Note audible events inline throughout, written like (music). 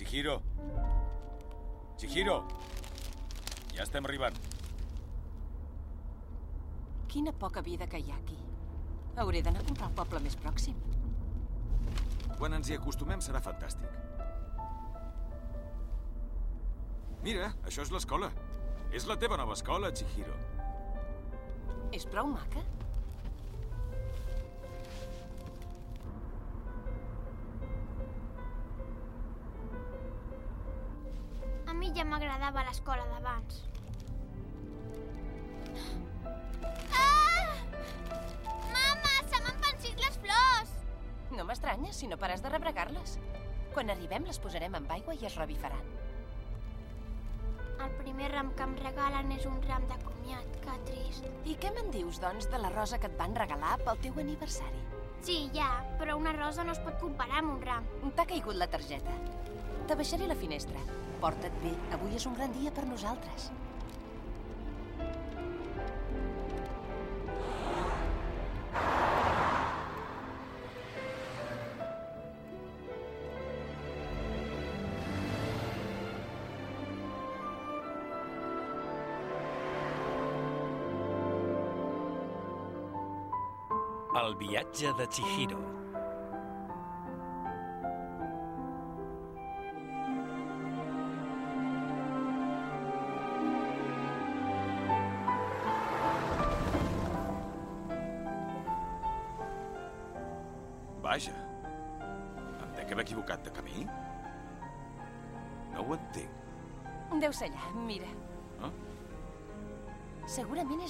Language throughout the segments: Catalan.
Chihiro! Chihiro! Ja estem arribant. Quina poca vida que hi ha aquí. Hauré d'anar a comprar al poble més pròxim. Quan ens hi acostumem serà fantàstic. Mira, això és l'escola. És la teva nova escola, Chihiro. És prou maca? Ja m'agradava l'escola d'abans. Ah! Mama, se m'han pensit les flors! No m'estranya si no pares de rebregar-les. Quan arribem les posarem amb aigua i es revifaran. El primer ram que em regalen és un ram de comiat, que trist. I què me'n dius, doncs, de la rosa que et van regalar pel teu aniversari? Sí, ja, però una rosa no es pot comparar amb un ram. T'ha caigut la targeta. T'abaixaré la finestra. Porta't bé, avui és un gran dia per nosaltres. El viatge de Chihiro.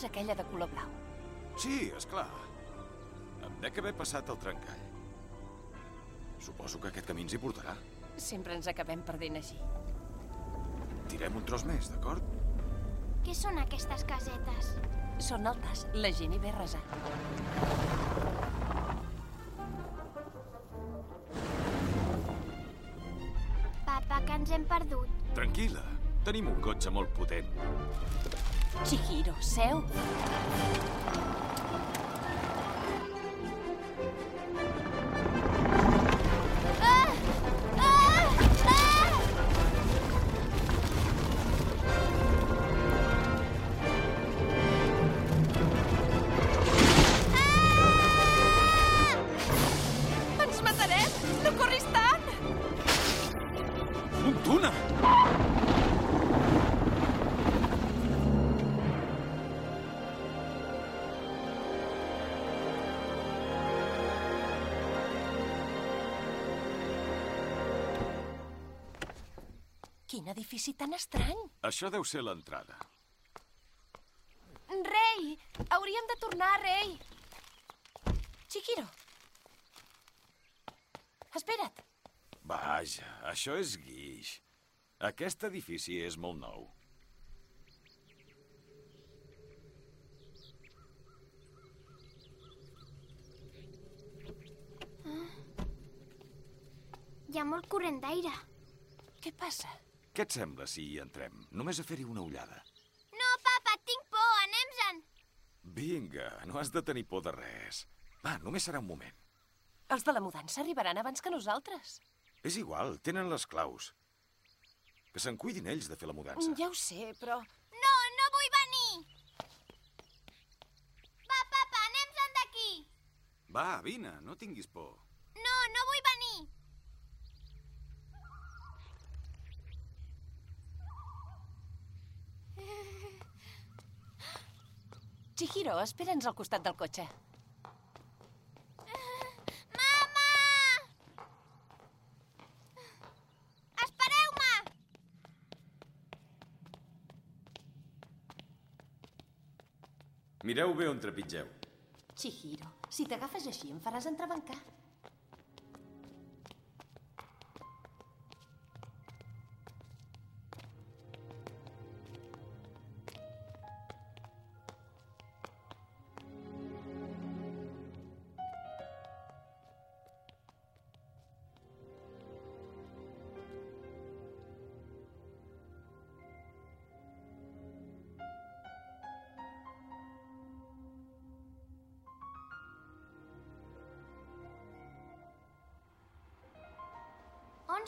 És aquella de color blau. Sí, és clar. Em dec haver passat el trencall. Suposo que aquest camí ens hi portarà. Sempre ens acabem perdent així. Tirem un tros més, d'acord? Què són aquestes casetes? Són altes, la gent hi ve a resar. Papa, que ens hem perdut. Tranquil·la. Tenim un cotxe molt potent. Chihiro, seu. Edifici tan estrany! Això deu ser l'entrada. Rei! Hauríem de tornar, rei! Chihiro! Espera't! Vaja, això és guix. Aquest edifici és molt nou. Hi ha molt corrent d'aire. Què passa? Què et sembla si hi entrem? Només a fer-hi una ullada. No, papa, tinc por, anem-se'n. Vinga, no has de tenir por de res. Va, només serà un moment. Els de la mudança arribaran abans que nosaltres. És igual, tenen les claus. Que se'n cuidin ells de fer la mudança. Ja ho sé, però... No, no vull venir. Va, papa, anem-se'n d'aquí. Va, vine, no tinguis por. No, no vull venir. Chihiro, espera'ns al costat del cotxe. Mama! Espereu-me! Mireu bé on trepitgeu. Chihiro, si t'agafes així em faràs entrebancar.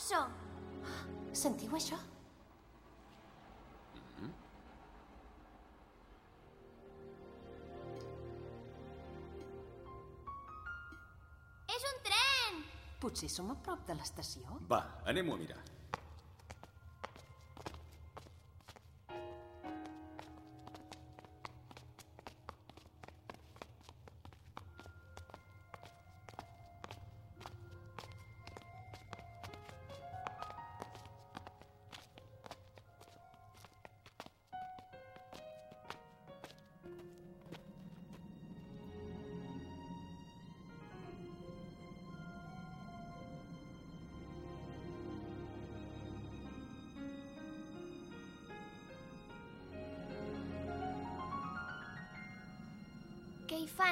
On som? Sentiu això? És un tren! Potser som a prop de l'estació? Va, anem-ho a mirar.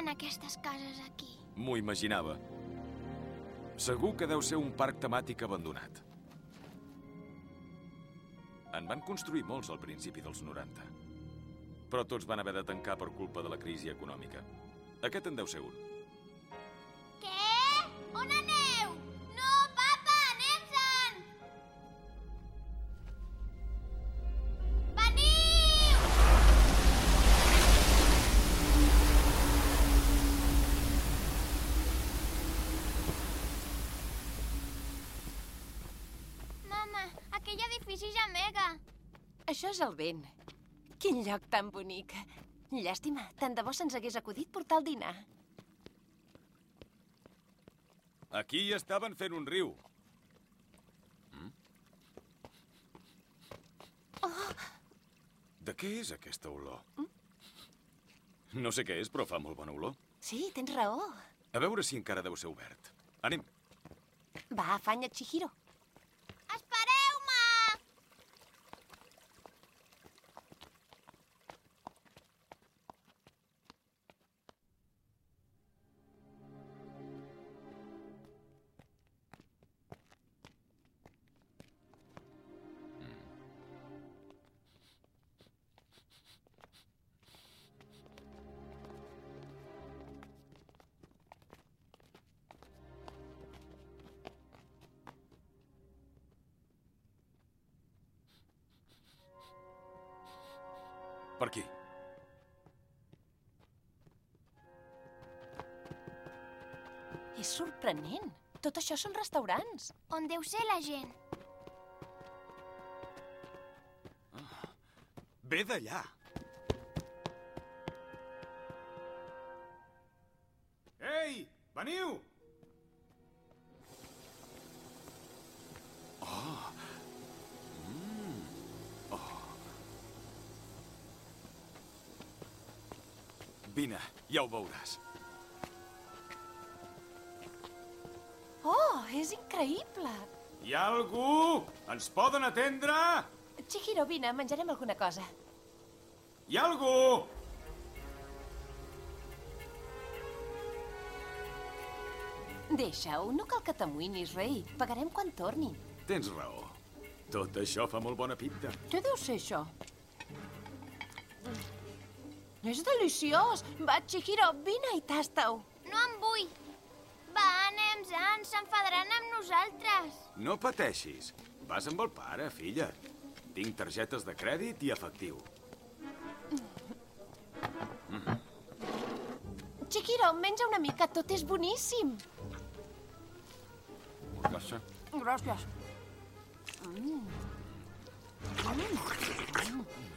Fan aquestes cases aquí? M'ho imaginava. Segur que deu ser un parc temàtic abandonat. En van construir molts al principi dels 90. Però tots van haver de tancar per culpa de la crisi econòmica. Aquest en deu ser un. Què? On aneu? El vent. Quin lloc tan bonic. Llàstima, tant de bo se'ns hagués acudit portar el dinar. Aquí hi estaven fent un riu. De què és aquesta olor? No sé què és, però fa molt bona olor. Sí, tens raó. A veure si encara deu ser obert. Anem. Va, afanya, Chihiro. Per aquí. És sorprenent. Tot això són restaurants. On deu ser la gent? Ve d'allà. Ei, veniu! Ja ho veuràs. Oh, és increïble. Hi ha algú? Ens poden atendre? Chihiro, vine, menjarem alguna cosa. Hi ha algú? Deixa-ho, no cal que t'amoïnis, rei. Pagarem quan tornin. Tens raó. Tot això fa molt bona pinta. Què deu ser això? És deliciós! Va, Chihiro, vine i tasta-ho. No en vull. Va, anem-se'n, s'enfadaran amb nosaltres. No pateixis. Vas amb el pare, filla. Tinc targetes de crèdit i efectiu. Chihiro, menja una mica, tot és boníssim. Gràcies. Gràcies. Mama!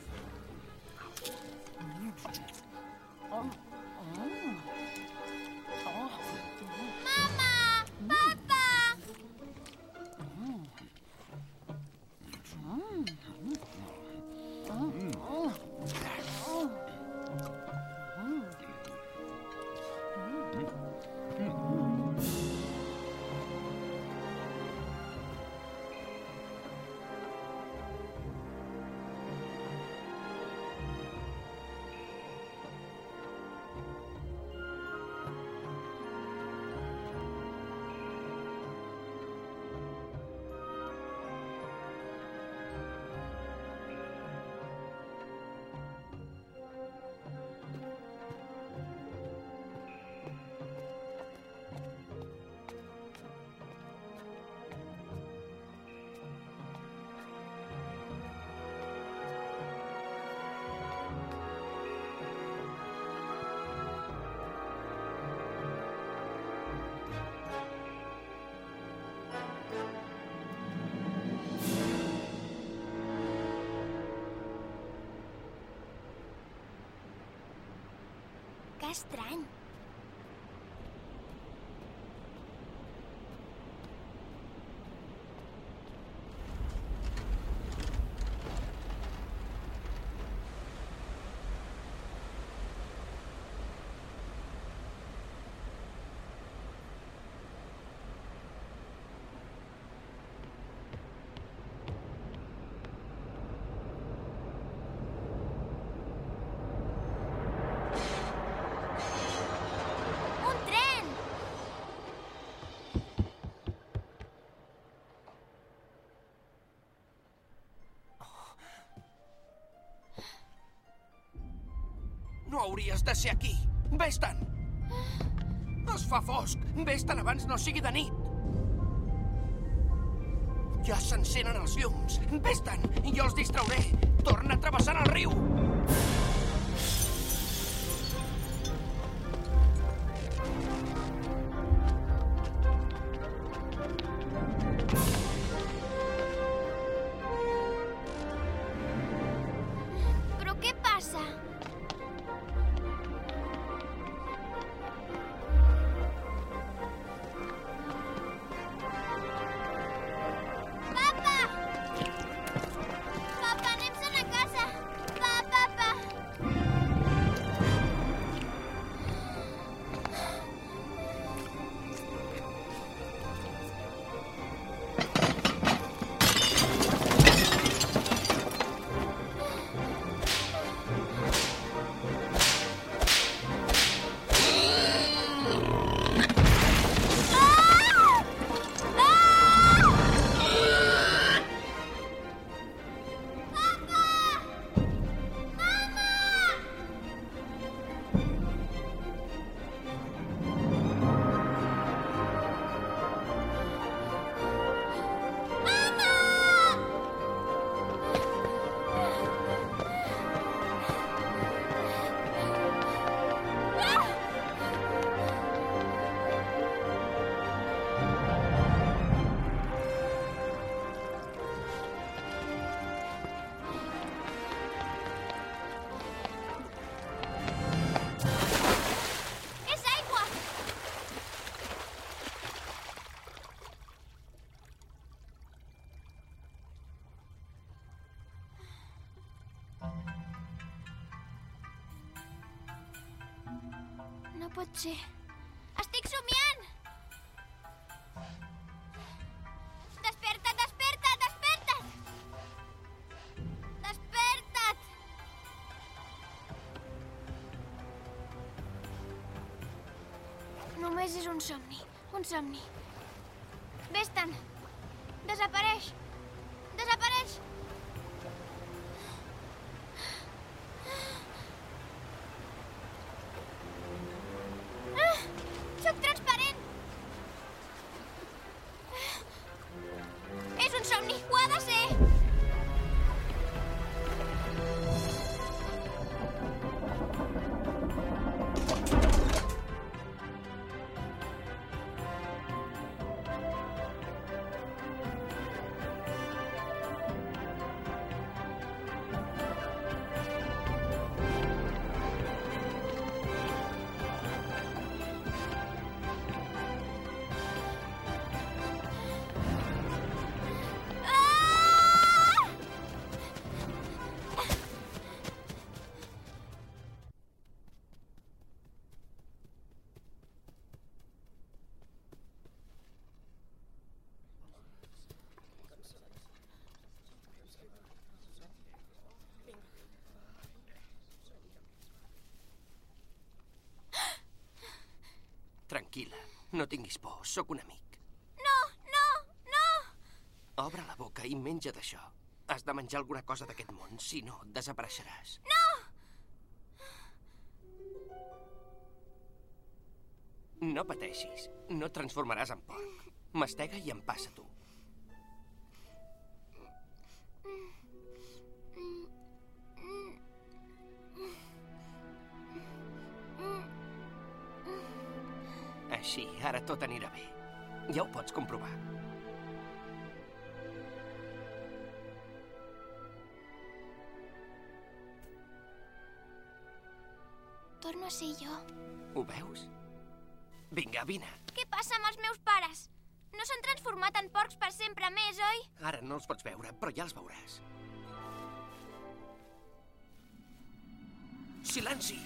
Que estrany. Un tren! No hauries de ser aquí. Vés-te'n! Es fa fosc. Vés-te'n abans no sigui de nit. Ja s'encenen els llums. Vés-te'n jo els distrauré. Torna travessant el riu. Pot. Estic somiant! Desperta't, desperta't, desperta't! Desperta't! Només és un somni, un somni. Tranquil·la. No tinguis por. Sóc un amic. No, no, no! Obre la boca i menja d'això. Has de menjar alguna cosa d'aquest món, si no, desapareixeràs. No! No pateixis. No et transformaràs en porc. Mastega i em passa tu. Pots comprovar. Torno no sé jo. Ho veus? Vinga, vine. Què passa amb els meus pares? No s'han transformat en porcs per sempre més, oi? Ara no els pots veure, però ja els veuràs. Silenci!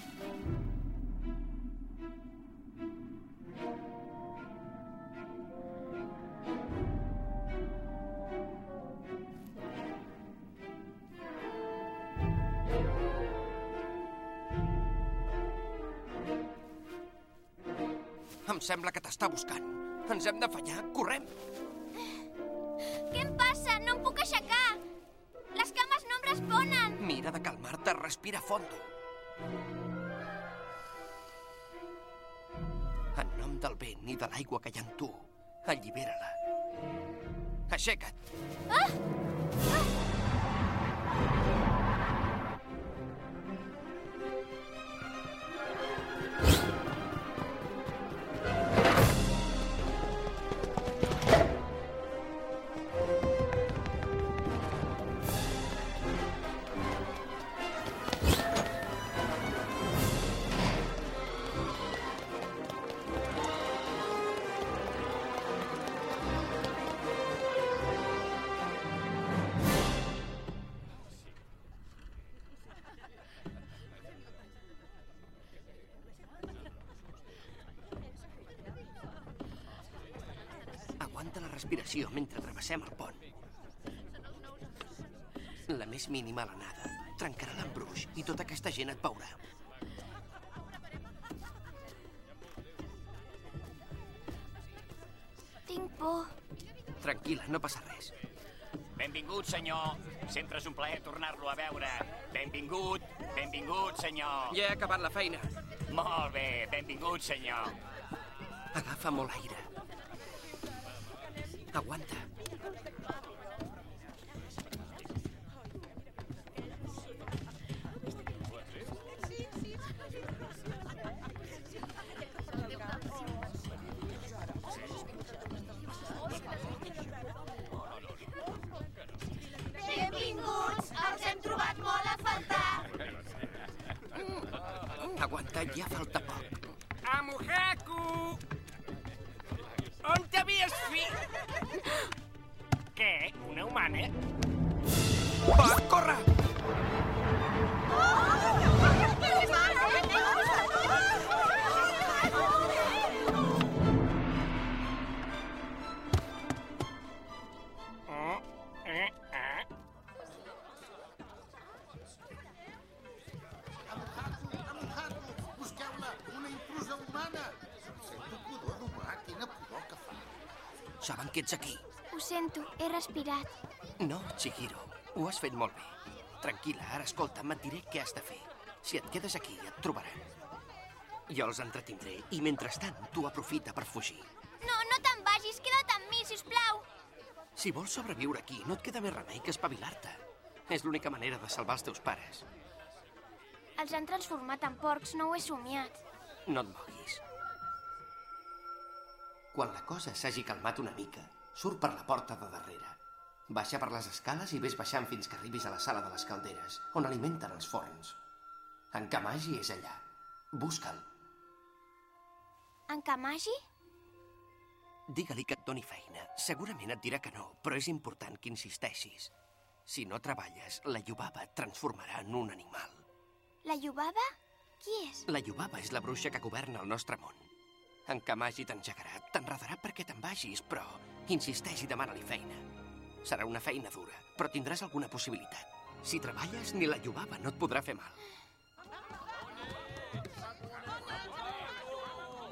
Em sembla que t'està buscant. Ens hem d'afanyar. Correm! Què em passa? No em puc aixecar! Les cames no em responen! Mira de calmar-te, respira fondo. En nom del vent i de l'aigua que hi ha en tu, allibera-la. Aixeca't. Aguanta travessem el pont. La més mínima alenada trencarà l'embruix i tota aquesta gent et veurà. Tinc por. Tranquil·la, no passa res. Benvingut, senyor. Sempre és un plaer tornar-lo a veure. Benvingut, benvingut, senyor. Ja he acabat la feina. Molt bé, benvingut, senyor. Agafa molt aire. Aguanta. Respirat. No, Chihiro, ho has fet molt bé. Tranquil·la, ara escolta'm, et diré què has de fer. Si et quedes aquí, et trobaran. Jo els entretindré i, mentrestant, tu aprofita per fugir. No, no te'n vagis, queda't amb mi, si us plau. Si vols sobreviure aquí, no et queda més remei que espavilar-te. És l'única manera de salvar els teus pares. Els han transformat en porcs, no ho he somiat. No et moguis. Quan la cosa s'hagi calmat una mica, surt per la porta de darrere. Baixa per les escales i ves baixant fins que arribis a la sala de les calderes, on alimenten els forns. En Kamagi és allà. Busca'l. En Kamagi? Digue-li que et doni feina. Segurament et dirà que no, però és important que insisteixis. Si no treballes, la Yubaba et transformarà en un animal. La Yubaba? Qui és? La Yubaba és la bruixa que governa el nostre món. En Kamagi t'engegarà, t'enredarà perquè te'n vagis, però insisteix i demana-li feina. Serà una feina dura, però tindràs alguna possibilitat. Si treballes, ni la Yubaba no et podrà fer mal.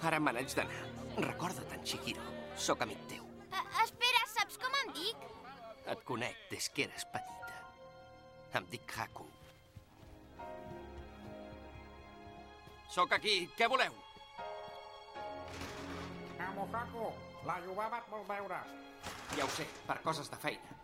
Ara me n'haig d'anar. Recorda't, en Shihiro. Sóc amic teu. Uh, espera, saps com em dic? Et conec des que eres petita. Em dic Haku. Sóc aquí. Què voleu? Amohaku, la Yubaba et vol veure. Ja ho sé, per coses de feina.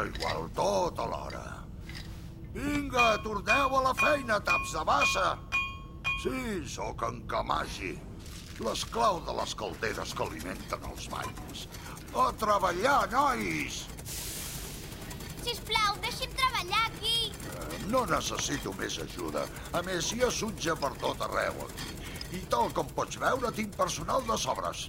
Sempre igual, tot alhora. Vinga, torneu a la feina, taps de bassa. Sí, sóc en Kamagi, l'esclau de les calderes que alimenten els banys. A treballar, nois! Sisplau, deixi'm treballar aquí. Eh, No necessito més ajuda. A més, hi ha sutge per tot arreu aquí. I tal com pots veure, tinc personal de sobres.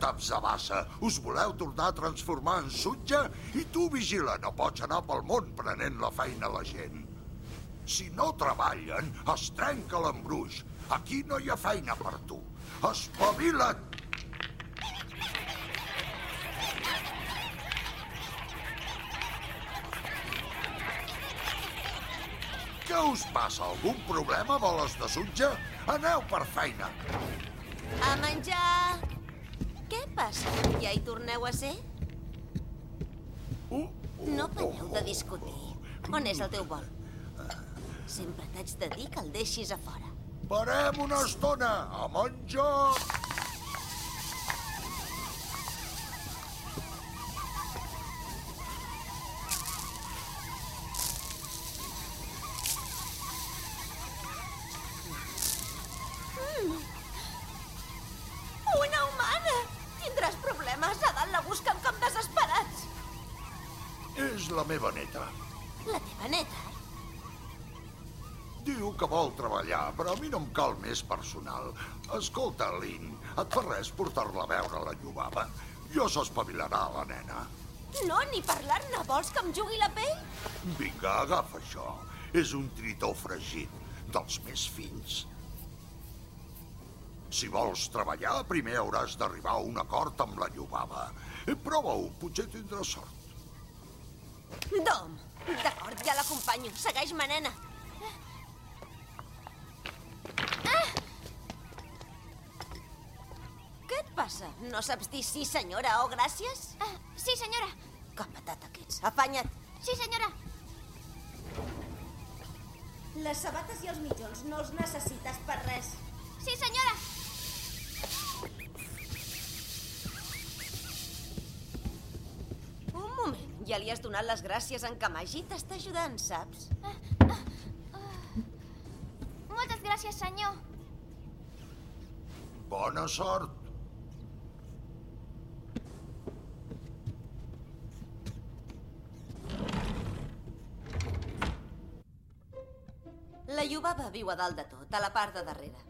Taps de bassa? Us voleu tornar a transformar en sutge? I tu, vigila, no pots anar pel món prenent la feina a la gent. Si no treballen, es trenca l'embruix. Aquí no hi ha feina per tu. Espavila't! Què us passa? Algun problema, boles de sutge? Aneu per feina. A menjar! Què passa? Ja hi torneu a ser? Uh, No pareu de discutir. On és el teu bol? Sempre t'haig de dir que el deixis a fora. Parem una estona a menjar. Una humana! Tindràs problemes. A dalt la busquen com desesperats. És la meva neta. La teva neta? Diu que vol treballar, però a mi més personal. Escolta, Lynn, et fa res portar-la a veure la llobava? Jo s'espavilarà, la nena. No, ni parlar-ne. Vols que em jugui la pell? Vinga, agafa això. És un tritó fregit, dels més fins. Si vols treballar, primer hauràs d'arribar a un acord amb la Llobava. Prova-ho, potser tindràs sort. Dom! D'acord, ja l'acompanyo. Segueix-me, nena. Què et passa? No saps dir sí, senyora, o gràcies? Ah, sí, senyora. Que patata que ets. Afanya't. Sí, senyora. Les sabates i els mitjons no els necessites per res. Sí, senyora. Un moment. Ja li has donat les gràcies en Kamagi? T'està ajudant, saps? Moltes gràcies, senyor. Bona sort. La Yubaba viu a dalt de tot, a la part de darrere.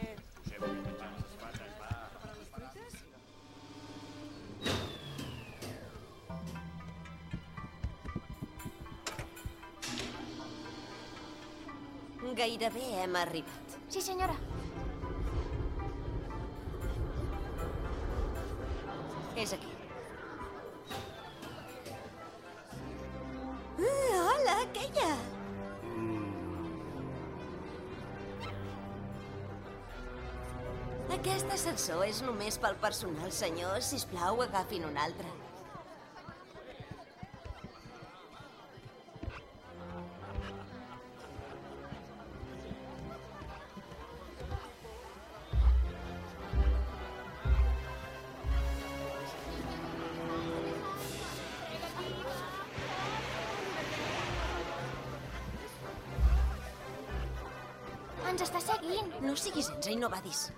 Gairebé hem arribat. Sí, senyora. És aquí. Ah, hola, aquella! Aquest ascensor és només pel personal, senyor. Si plau, agafin un altre. No siguis enza i no vadis.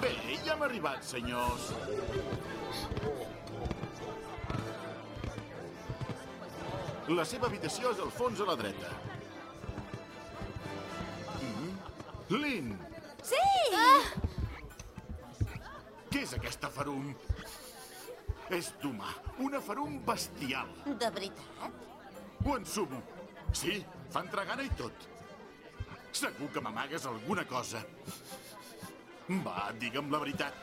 Bé, ja hem arribat, senyors. La seva habitació és al fons a la dreta. Mm. Lynn, farum? És d'humà, una farum bestial. De veritat? Ho ensumo. Sí, fa entregana i tot. Segur que m'amagues alguna cosa. Va, digue'm la veritat.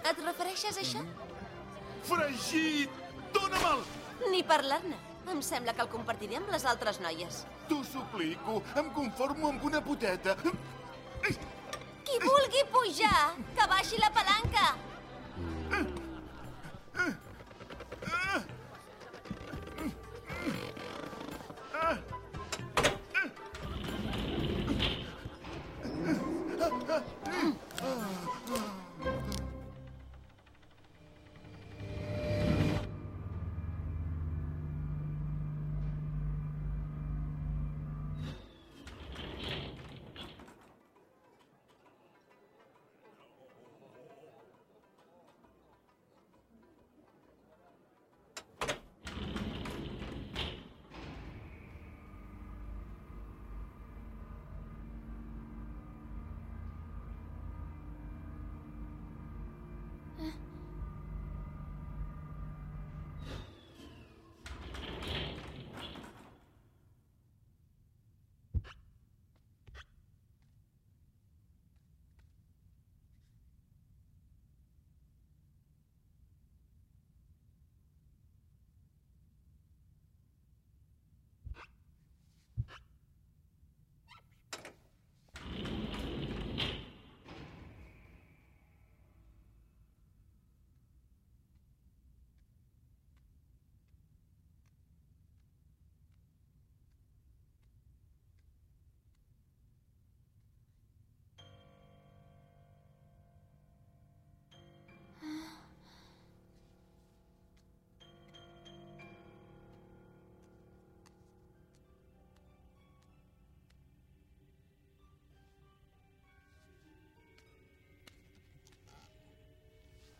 Et refereixes a això? Fregit! Dóna-me'l! Ni parlar-ne. Em sembla que el compartiré amb les altres noies. T'ho suplico, em conformo amb una poteta. Qui vulgui pujar, que baixi la palanca.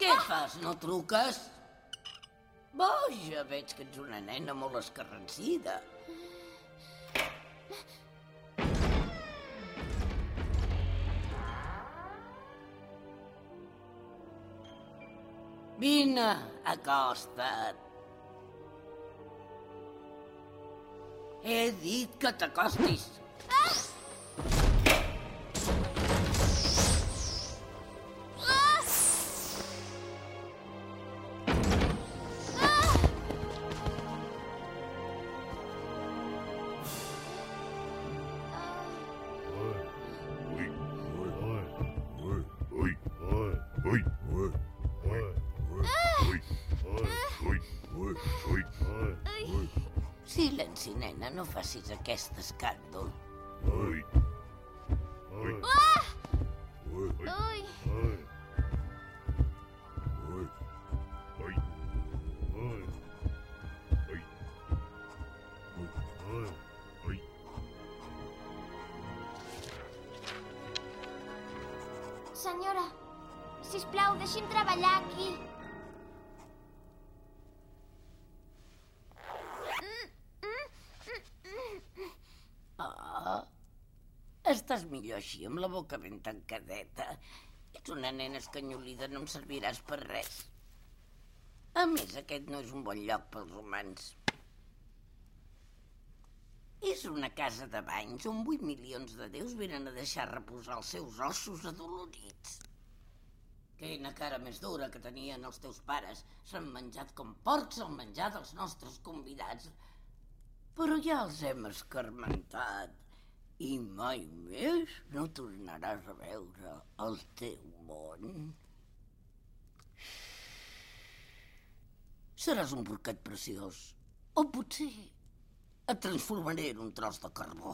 Què fas, no truques? Boja, veig que ets una nena molt escarransida. Vine, acosta't. He dit que t'acostis. Facis aquest escàndol. Millor així, amb la boca ben tancadeta. Ets una nena escanyolida, no em serviràs per res. A més, aquest no és un bon lloc pels humans. És una casa de banys on 8 milions de déus venen a deixar reposar els seus ossos adolorits. Quina cara més dura que tenien els teus pares. S'han menjat com porcs el menjar dels nostres convidats. Però ja els hem escarmentat. I mai més no tornaràs a veure el teu món. Seràs un porquet preciós. O potser et transformaré en un tros de carbó.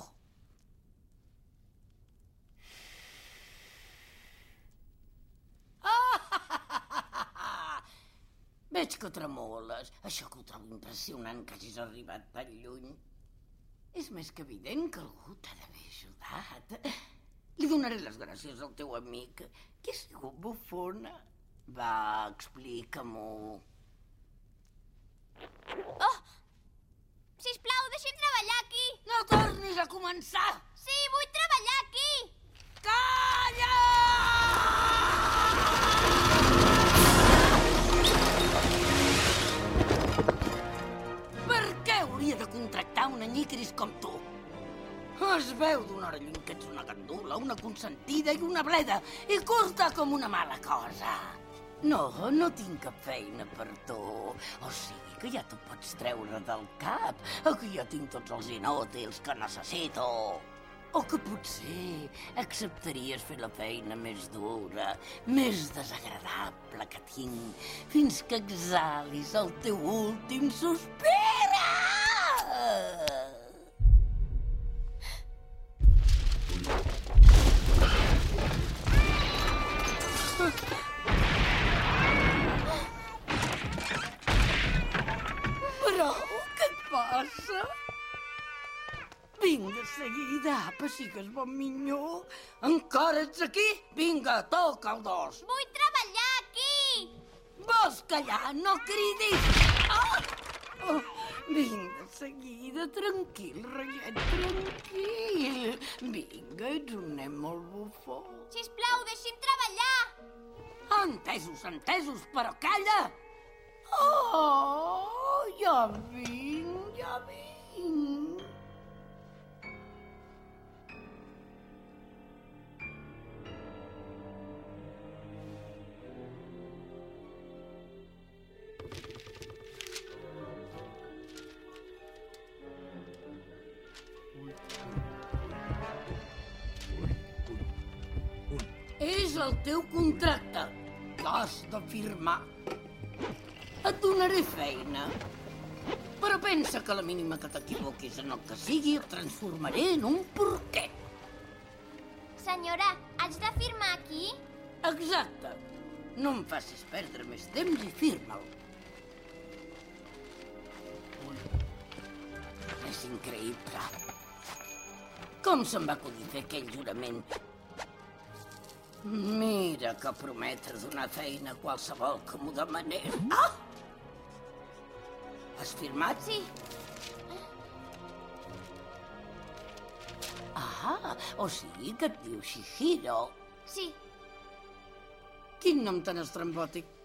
(laughs) Veig que tremoles. Això que ho trobo impressionant que hagis arribat tan lluny. És més que evident que algú t'ha d'haver ajudat. Li donaré les gràcies al teu amic, que ha sigut bufona. Va, explica-m'ho. Oh! Sisplau, deixi'm treballar aquí. No tornis a començar! Sí, vull treballar aquí. Calla! Hauria de contractar un anyicris com tu? Es veu d'una hora lluny que ets una gandula, una consentida i una bleda, i curta com una mala cosa. No, no tinc cap feina per tu. O sigui que ja t'ho pots treure del cap. Aquí ja tinc tots els inútils que necessito. O que potser acceptaries fer la feina més dura, més desagradable que tinc, fins que exhalis el teu últim sospir. Però, apa, sigues bon minyó. Encara ets aquí? Vinga, toca el dos. Vull treballar aquí. Vols callar? No cridis! Ah! Oh, vinga, seguida, tranquil, reiet, tranquil. Vinga, ets un nen molt bufó. Sisplau, deixi'm treballar. Entesos, entesos, però calla! Oh, ja vinc, ja vinc. Contracte. L'has de firmar. Et donaré feina. Però pensa que la mínima que t'equivoquis en el que sigui et transformaré en un porquet. Senyora, haig de firmar aquí? Exacte. No em facis perdre més temps i firma'l. És increïble. Com se'm va acudir fer aquell jurament? Mira que prometre donar feina a qualsevol que m'ho demanés. Ah! Has firmat? Sí. Ah, o sigui que et diu Shihiro. Sí. Quin nom tan estrambòtic.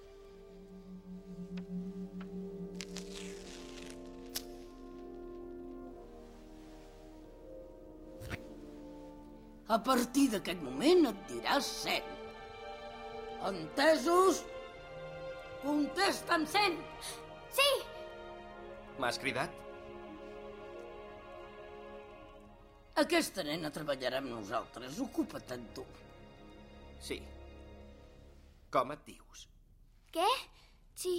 A partir d'aquest moment et diràs Sen. Entesos? Contesta'm, Sen! Sí! M'has cridat? Aquesta nena treballarà amb nosaltres. Ocupa't en tu. Sí. Com et dius? Què? Sí...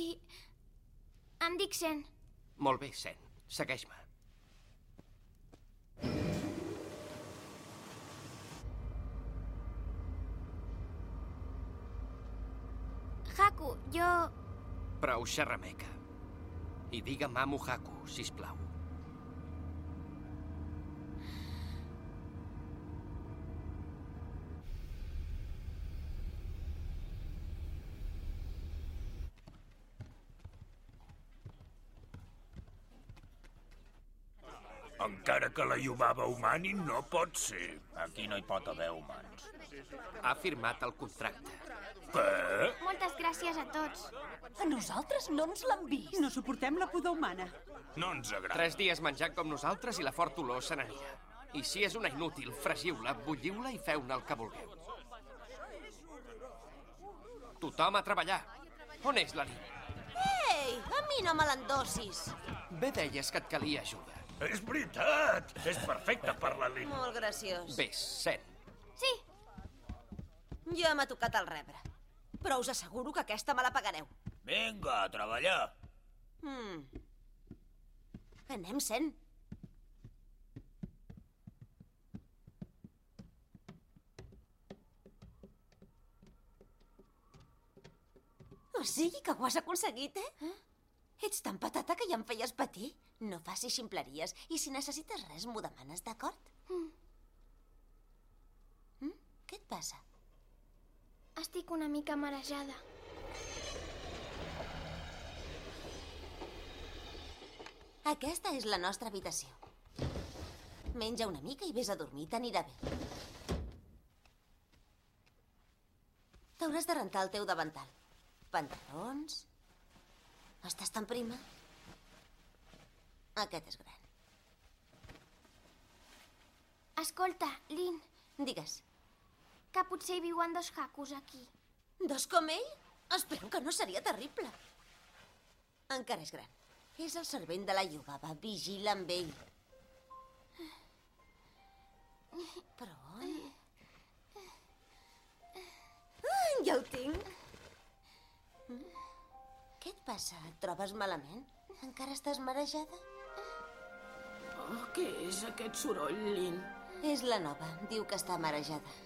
Em dic Sen. Molt bé, Sen. Segueix-me. Haku, jo... Prou xerrameca. I digue'm amo Haku, sisplau. Encara que la Yubaba humani no pot ser. Aquí no hi pot haver humans. Ha firmat el contracte. Què? Moltes gràcies a tots. A nosaltres no ens l'han vist. No suportem la pudor humana. No ens agrada. Tres dies menjant com nosaltres i la fort olor se n'anirà. I si és una inútil, fregiu-la, bulliu-la i feu-ne el que vulgueu. Tothom a treballar. On és la Lin? Ei, a mi no me l'endossis. Bé deies que et calia ajuda. És veritat! És perfecte per la Lin. Molt graciós. Ves, Sen. Sí. Ja m'ha tocat el rebre. Però us asseguro que aquesta me la pagareu. Vinga, a treballar. Hmm. Anem sent. O sigui que ho has aconseguit, eh? eh? Ets tan patata que ja em feies patir. No facis ximpleries i si necessites res m'ho demanes, d'acord? Mm. Mm? Què et passa? Estic una mica marejada. Aquesta és la nostra habitació. Menja una mica i vés a dormir, t'anirà bé. T'hauràs de rentar el teu davantal. Pantalons... Estàs tan prima? Aquest és gran. Escolta, Lin, Digues. que potser hi viuen dos Hakus aquí. Dos com ell? Espero que no seria terrible. Encara és gran. És el servent de la Yubaba. Vigila amb ell. Però on? Ah, ja ho tinc. Què et passa? Et trobes malament? Encara estàs marejada? Oh, què és aquest soroll, Lin? És la nova. Diu que està marejada.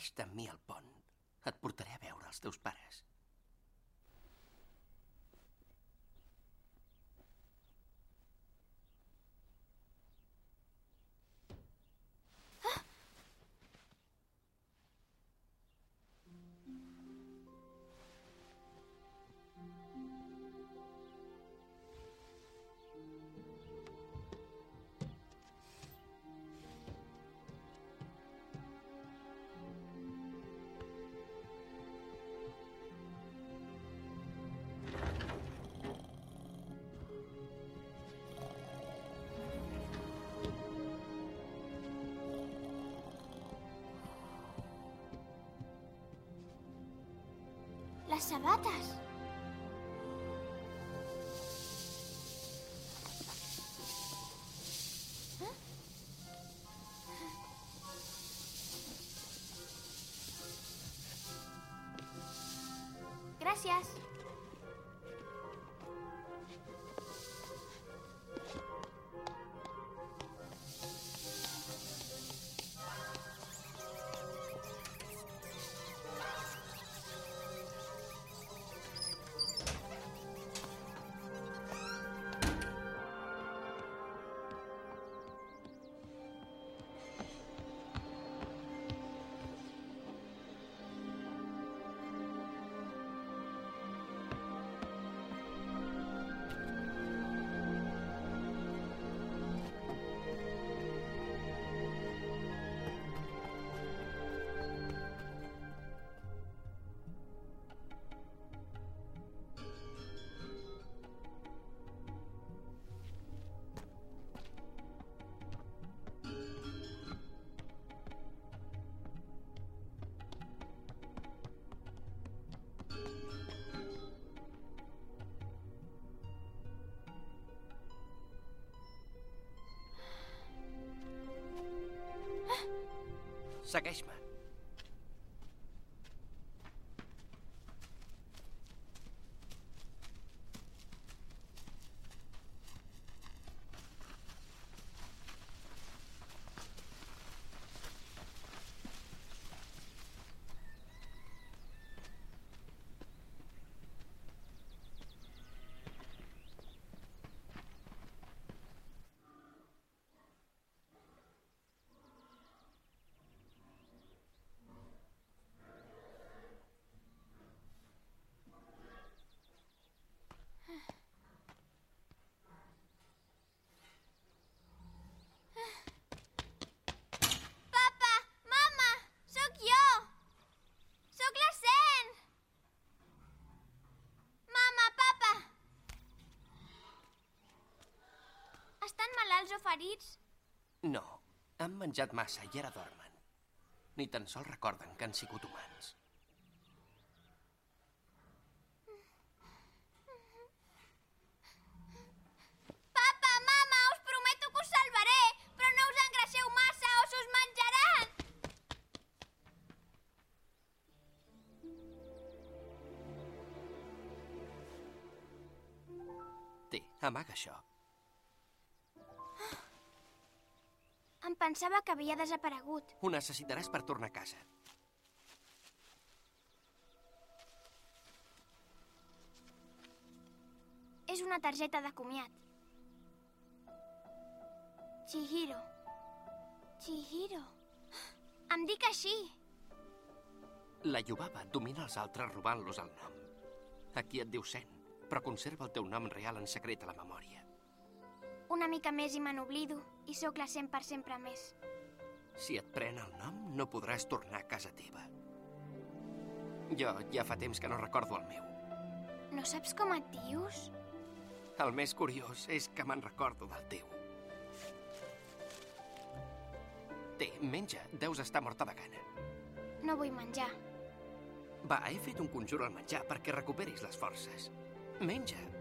Segueix-te amb mi al pont. Et portaré a veure els teus pares. Les sabates. Gràcies. Segueix-me. Papa, mama, sóc jo. Sóc la Sen. Mama, papa. O ferits? No, han menjat massa i ara dormen. Ni tan sols recorden que han sigut humans. Que havia desaparegut. Ho necessitaràs per tornar a casa. És una targeta de comiat. Chihiro. Chihiro. Em dic així. La Yubaba domina els altres robant-los el nom. Aquí et diu Sen, però conserva el teu nom real en secret a la memòria. Una mica més i me n'oblido, i sóc la 100 per sempre més. Si et pren el nom, no podràs tornar a casa teva. Jo ja fa temps que no recordo el meu. No saps com et dius? El més curiós és que me'n recordo del teu. Té, menja, deus estar morta de gana. No vull menjar. Va, he fet un conjur al menjar perquè recuperis les forces. Menja. T'ho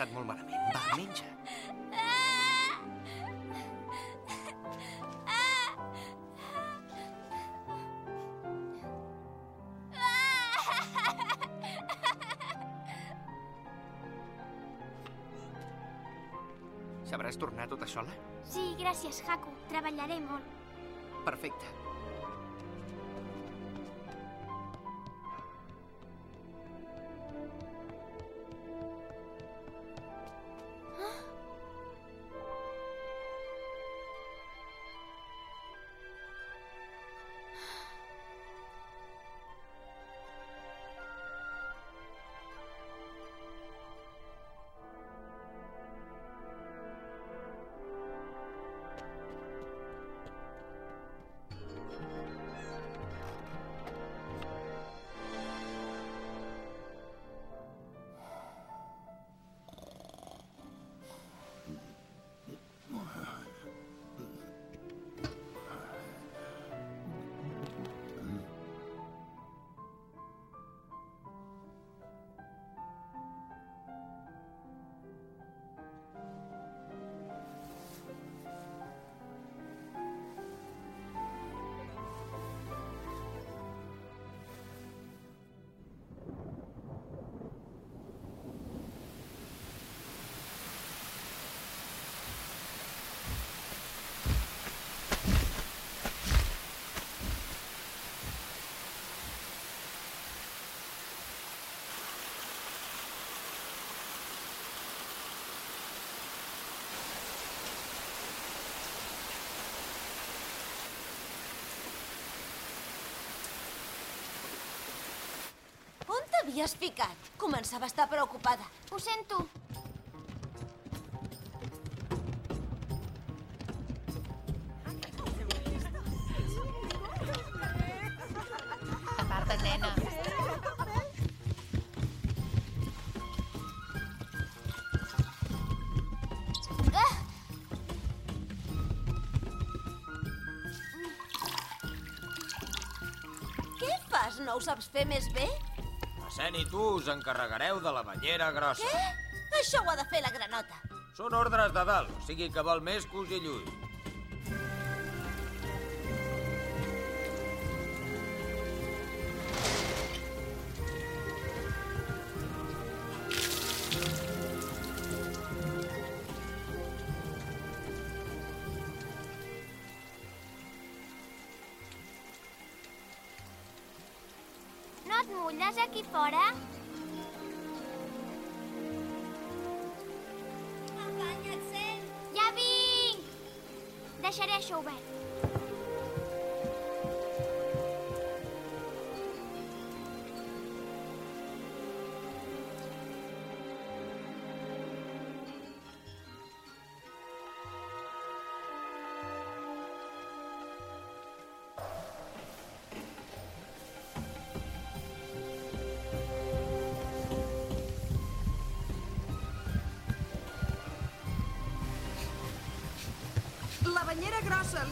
passat molt malament. Va, menja. Sabràs tornar tota sola? Sí, gràcies, Haku. Treballaré molt. Perfecte. T'havies ficat? Començava a estar preocupada. Ho sento. Aparta't, nena. Ah! Fas? No ho saps fer més bé? I encarregareu de la banyera grossa. Què? Això ho ha de fer la granota. Són ordres de dalt, o sigui que val més que us hi.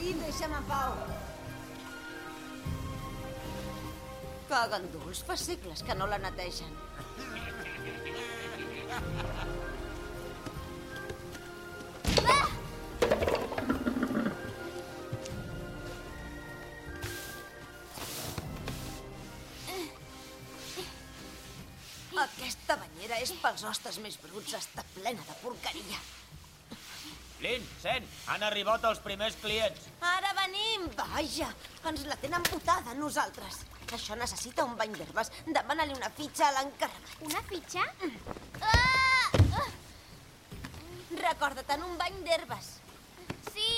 Grossa, Lin. Deixa'm en pau. Que ganduls, fa segles que no la netegen. Aquesta banyera és pels hostes més bruts, està plena de porqueria. Lin, Sen, han arribat els primers clients. Vaja, ens la tenen botada, nosaltres. Això necessita un bany d'herbes. Demana-li una fitxa a l'encarregat. Una fitxa? Ah! Recorda-te'n, un bany d'herbes. Sí.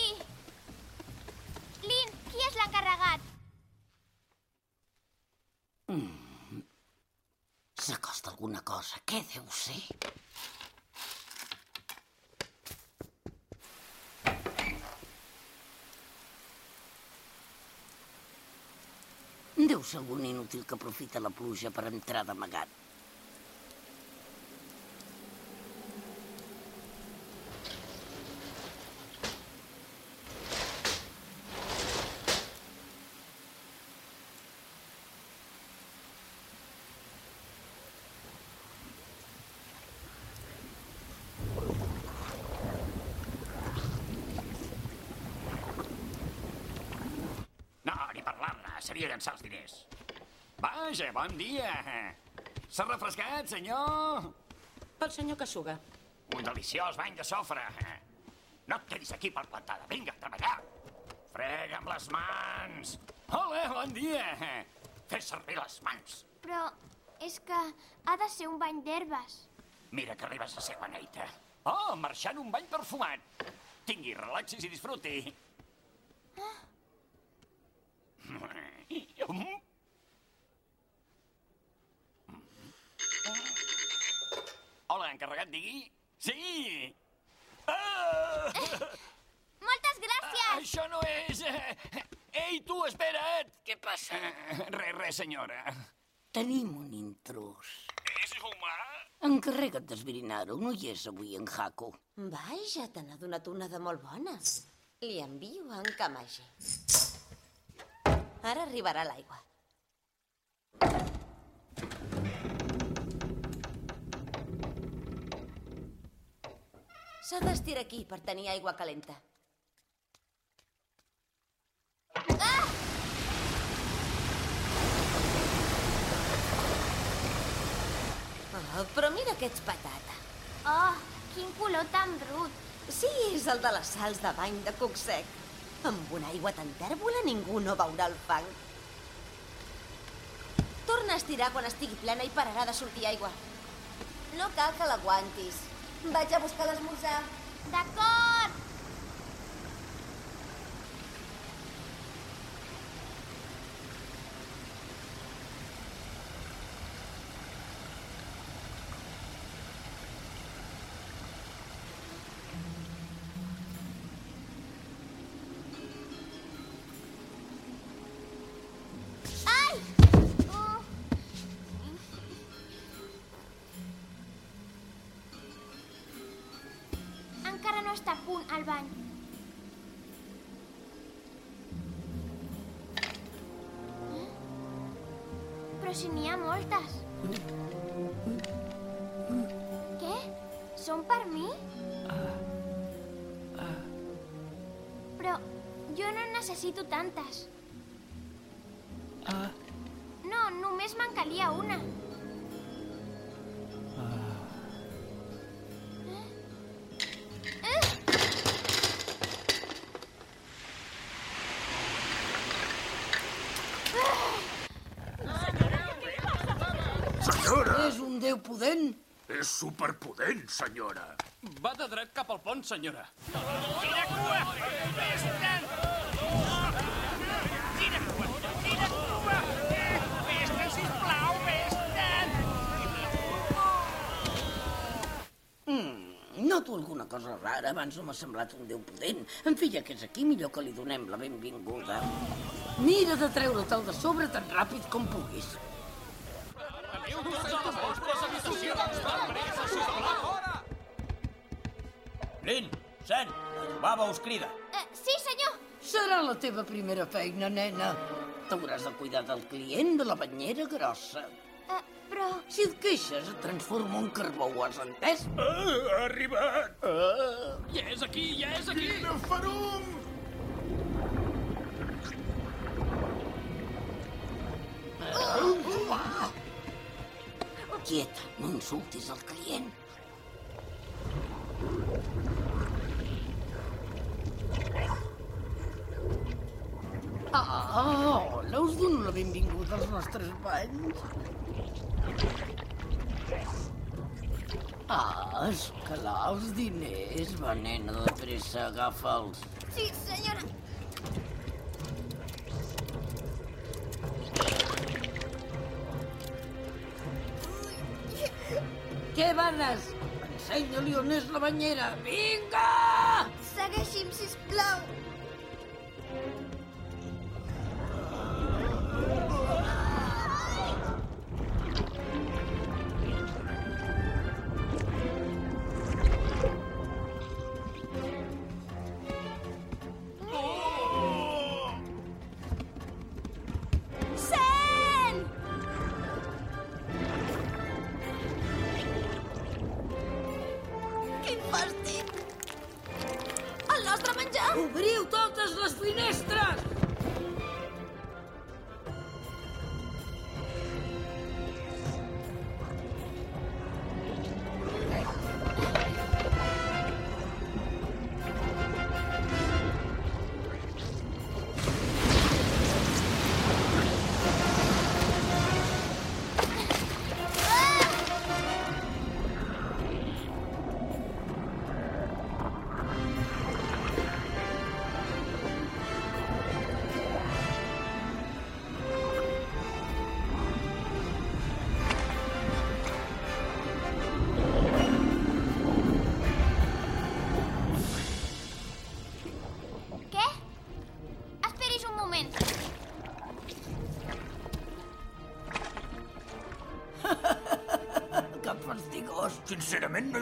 Lin, qui és l'encarregat? S'acosta alguna cosa. Què deu ser? Algun inútil que aprofita la pluja per entrar d'amagat. seria llançar els diners. Vaja, bon dia. S'ha refrescat, senyor? Pel senyor Kasuga. Un deliciós bany de sofre. No et quedis aquí per plantada. Vinga, a treballar. Frega amb les mans. Hola, bon dia. Fes servir les mans. Però és que ha de ser un bany d'herbes. Mira que arribes a ser beneita. Oh, marxant un bany perfumat. Tingui, relaxis i disfruti. Mm. Hola, encarregat, digui. Sí! Ah! Moltes gràcies! Això no és... eh, Ei, tu, espera't! Què passa? Res, senyora. Tenim un intrus. És humà? Encarrega't d'esbrinar-ho, no hi és avui en Haku. Vaja, te n'ha donat una de molt bona. Li envio a en Kamaji. Ara arribarà l'aigua. S'ha d'estirar aquí per tenir aigua calenta. Oh, però mira que ets patata. Oh, quin color tan brut. Sí, és el de les sals de bany de cuc sec. Amb una aigua tan tèrbola ningú no veurà el fang. Torna a estirar quan estigui plena i pararà de sortir aigua. No cal que l'aguantis. Vaig a buscar l'esmorzar. D'acord! Està a punt el bany. Eh? Però si n'hi ha moltes. Què? Són per mi? Però jo no necessito tantes. No, només me'n calia una. És senyora. Va de dret cap al pont, senyora. Quina cua! Vés-te'n! Quina cua! Quina cua! Vés-te'n, sisplau, vés-te'n! Mm, noto alguna cosa rara. Abans no m'ha semblat un déu pudent. En fi, ja que és aquí, millor que li donem la benvinguda. Mira de treure-te'l de sobre tan ràpid com puguis. Aneu tots a les Lin, Sen, la Yubaba us crida. Eh, sí, senyor. Serà la teva primera feina, nena. T'hauràs de cuidar del client de la banyera grossa. Eh, però... Si et queixes, et transformo en carbó, ho has entès? Ah, ha arribat! Ah. Ja és aquí, ja és aquí. Quina ferum! Quieta, no insultis el client. Ah, hola, us dono la benvinguda als nostres banys. Ah, escalar els diners. Va, nena, de pressa, agafa'ls. Sí, senyora. Què vanes? Ensenya-li on és la banyera. Vinga! Segueixi'm, sisplau.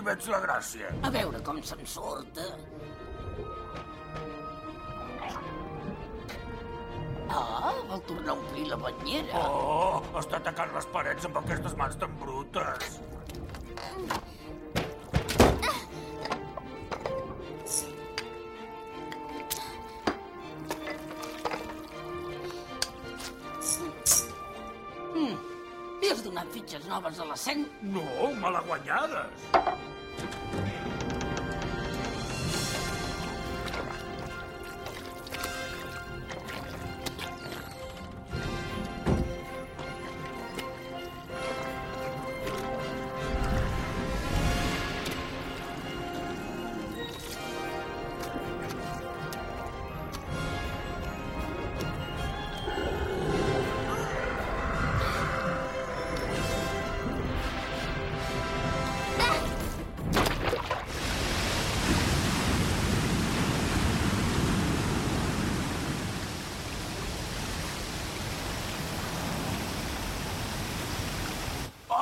Veig la gràcia. A veure com se'n surt. Ah, vol tornar a omplir la banyera. Oh, està atacant les parets amb aquestes mans tan brutes. Mm. Li has donat fitxes noves a la Sen? No, malaguanyades.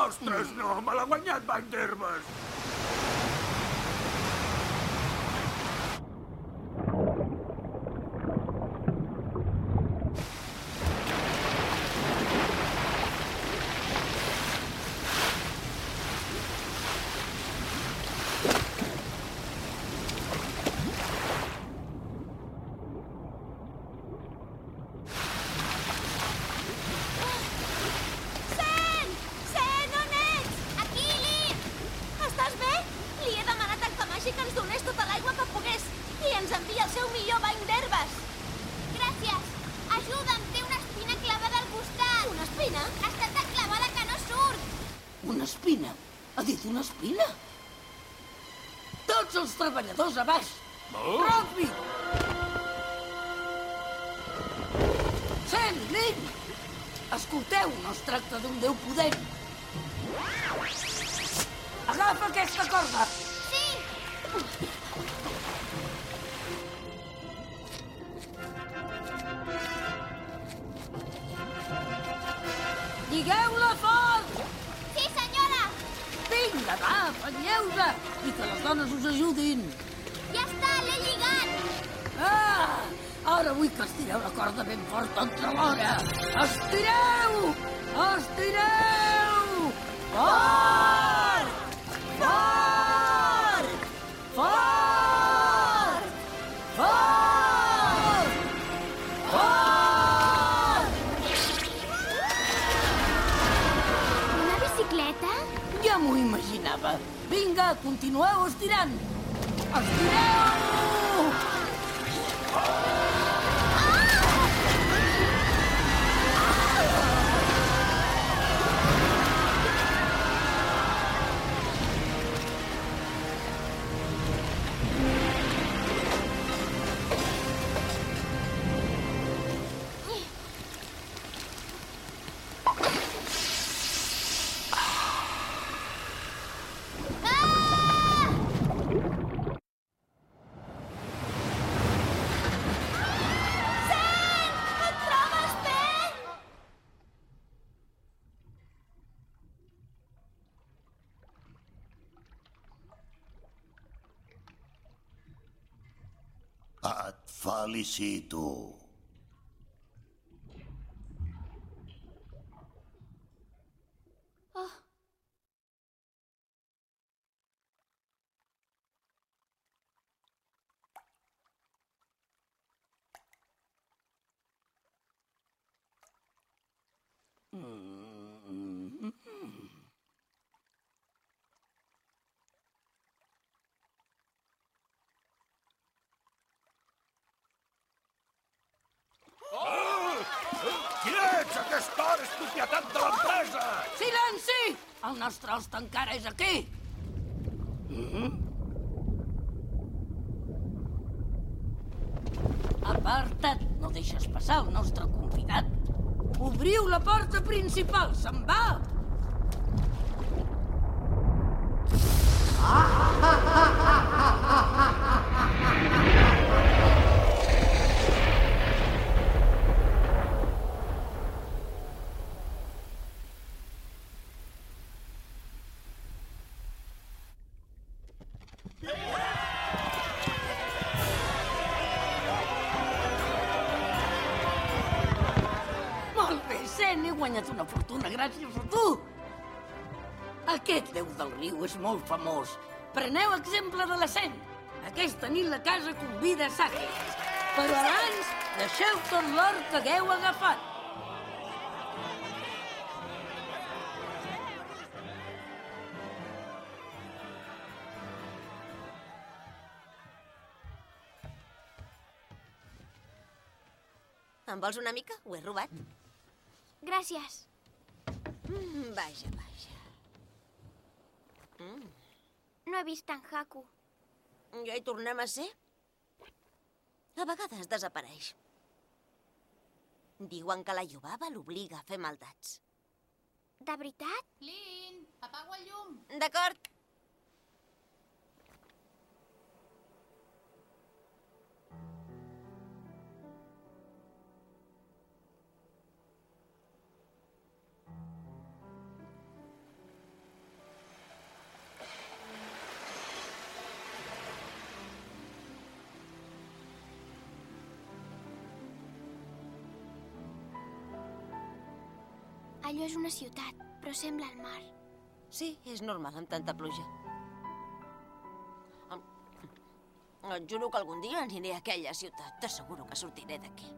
Ostres, no, me l'ha guanyat Van d'Herbes. Et felicito. Qui ets? Aquesta hora és propietat de l'empresa! Silenci! El nostre hoste encara és aquí. Mm Aparta't, no deixes passar el nostre convidat. Obriu la porta principal, se'n va! Molt guanyat una fortuna gràcies a tu. Aquest déu del riu és molt famós. Preneu exemple de la Sen. Aquesta nit la casa convida a Sake. Però abans, deixeu tot l'or que hagueu agafat. En vols una mica? Ho he robat. Gràcies. Mm, vaja, vaja. Mm. No he vist en Haku. Ja hi tornem a ser? A vegades desapareix. Diuen que la Iubaba l'obliga a fer maldats. De veritat? Lin, apaga el llum. D'acord. Allò és una ciutat, però sembla el mar. Sí, és normal amb tanta pluja. Et juro que algun dia aniré a aquella ciutat. T'asseguro que sortiré d'aquí.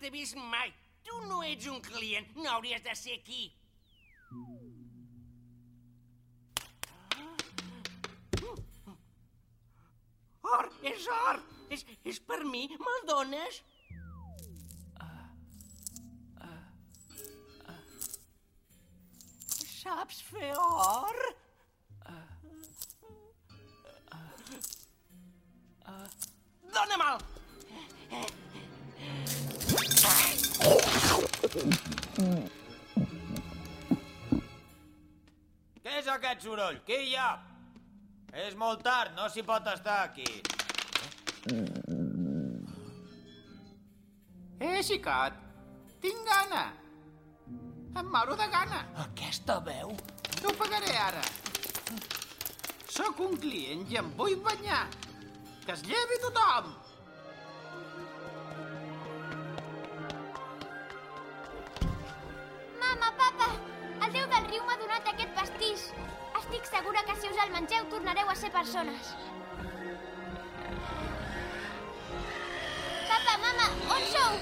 T'he vist mai. Tu no ets un client. No hauries de ser aquí. Or! És or! És, és per mi. Me'l dones? Saps fer or? Dóna-me'l! Què és aquest soroll? Qui hi ha? És molt tard, no s'hi pot estar aquí. Eh, xicot, tinc gana. Em moro de gana. Aquesta veu? T'ho pagaré ara. Sóc un client i em vull banyar. Que es llevi tothom. Estic segura que si us el mengeu tornareu a ser persones. Papa, mama, on sou?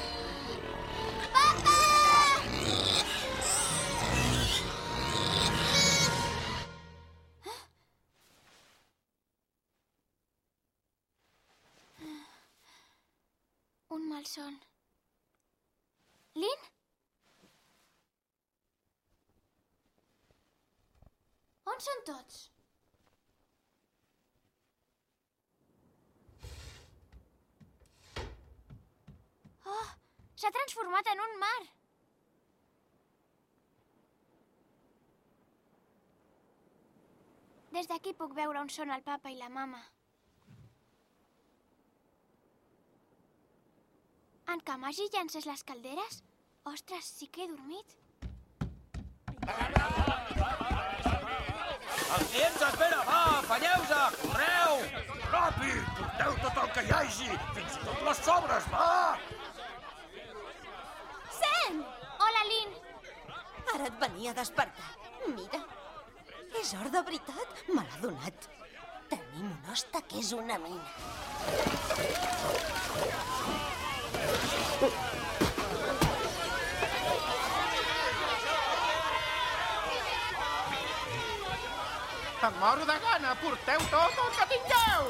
Papa! Un malson. Lin? On són tots? Oh, s'ha transformat en un mar. Des d'aquí puc veure on són el papa i la mama. En Kamagi encès les calderes? Ostres, sí que he dormit. El client s'espera, va, afanyeu-se, correu! Ràpid, porteu tot el que hi hagi, fins i tot les sobres, va! Sen! Hola, Lin. Ara et venia a despertar. Mira, és or de veritat. Me l'ha donat. Tenim un hoste que és una mina. Em moro de gana, porteu tot el que tingueu!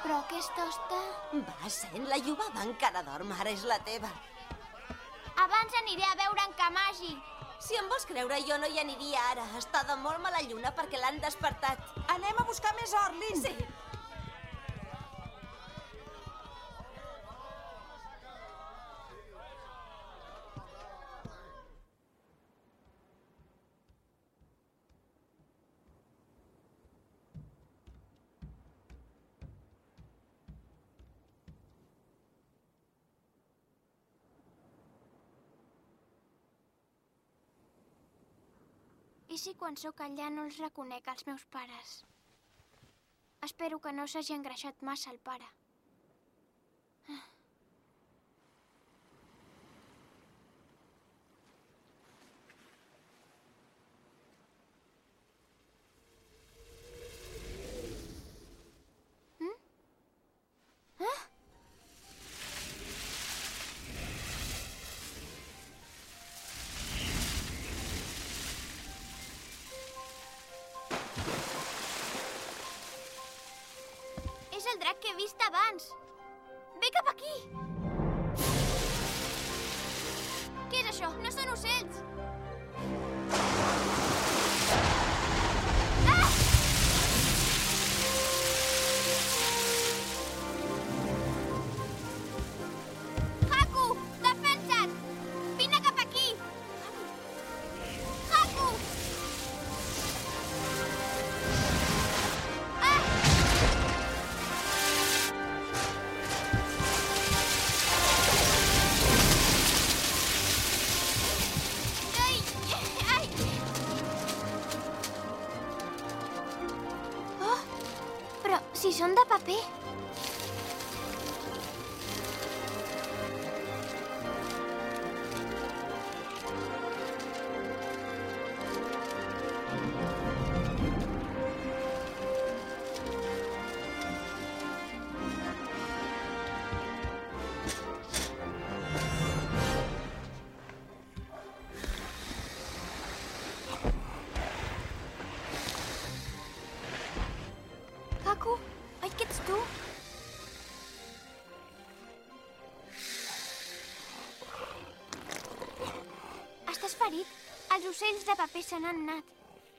Però aquesta hoste... Va, sent, la llobada encara dorm, ara és la teva. Abans aniré a veure en Kamagi. Si em vols creure, jo no hi aniria ara. Està de molt mala lluna perquè l'han despertat. Anem a buscar més or, Lin. Sí. Si quan sóc allà no els reconec als meus pares? Espero que no s'hagi engreixat massa el pare. Ocells de paper se n'han anat.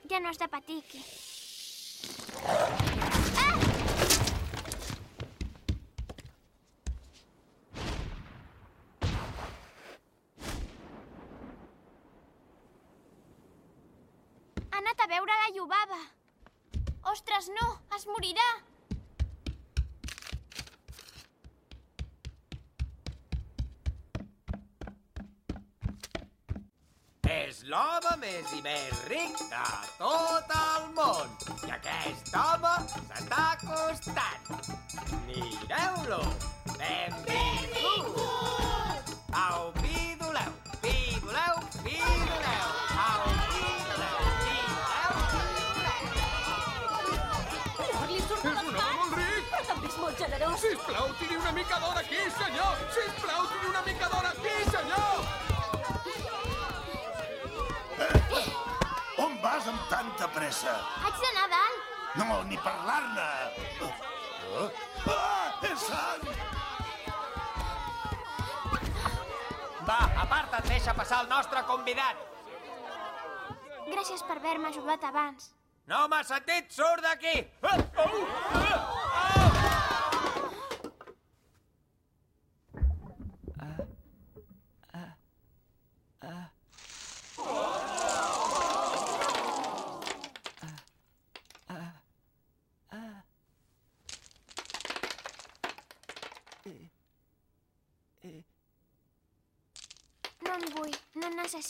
Ja no has de patir aquí. Ah! Ha anat a veure la llobava. Ostres, no! Es morirà! Més i més ric de tot el món. I aquest home s'està acostant. Mireu-lo! Benvingut! Au, pidoleu, pidoleu, pidoleu! Au, pidoleu, pidoleu, L'or li surt de És les un home mans, molt ric! però també és molt generós. Sisplau, tiri una mica d'or aquí, senyor! Sisplau, tiri una mica d'or aquí, senyor! Tanta pressa? Haig d'anar a dalt. No, ni parlar-ne! Ah, ah, és sang! Va, aparta't, deixa passar el nostre convidat. Gràcies per haver-me ajudat abans. No m'has sentit? Surt d'aquí! Ah, au, ah,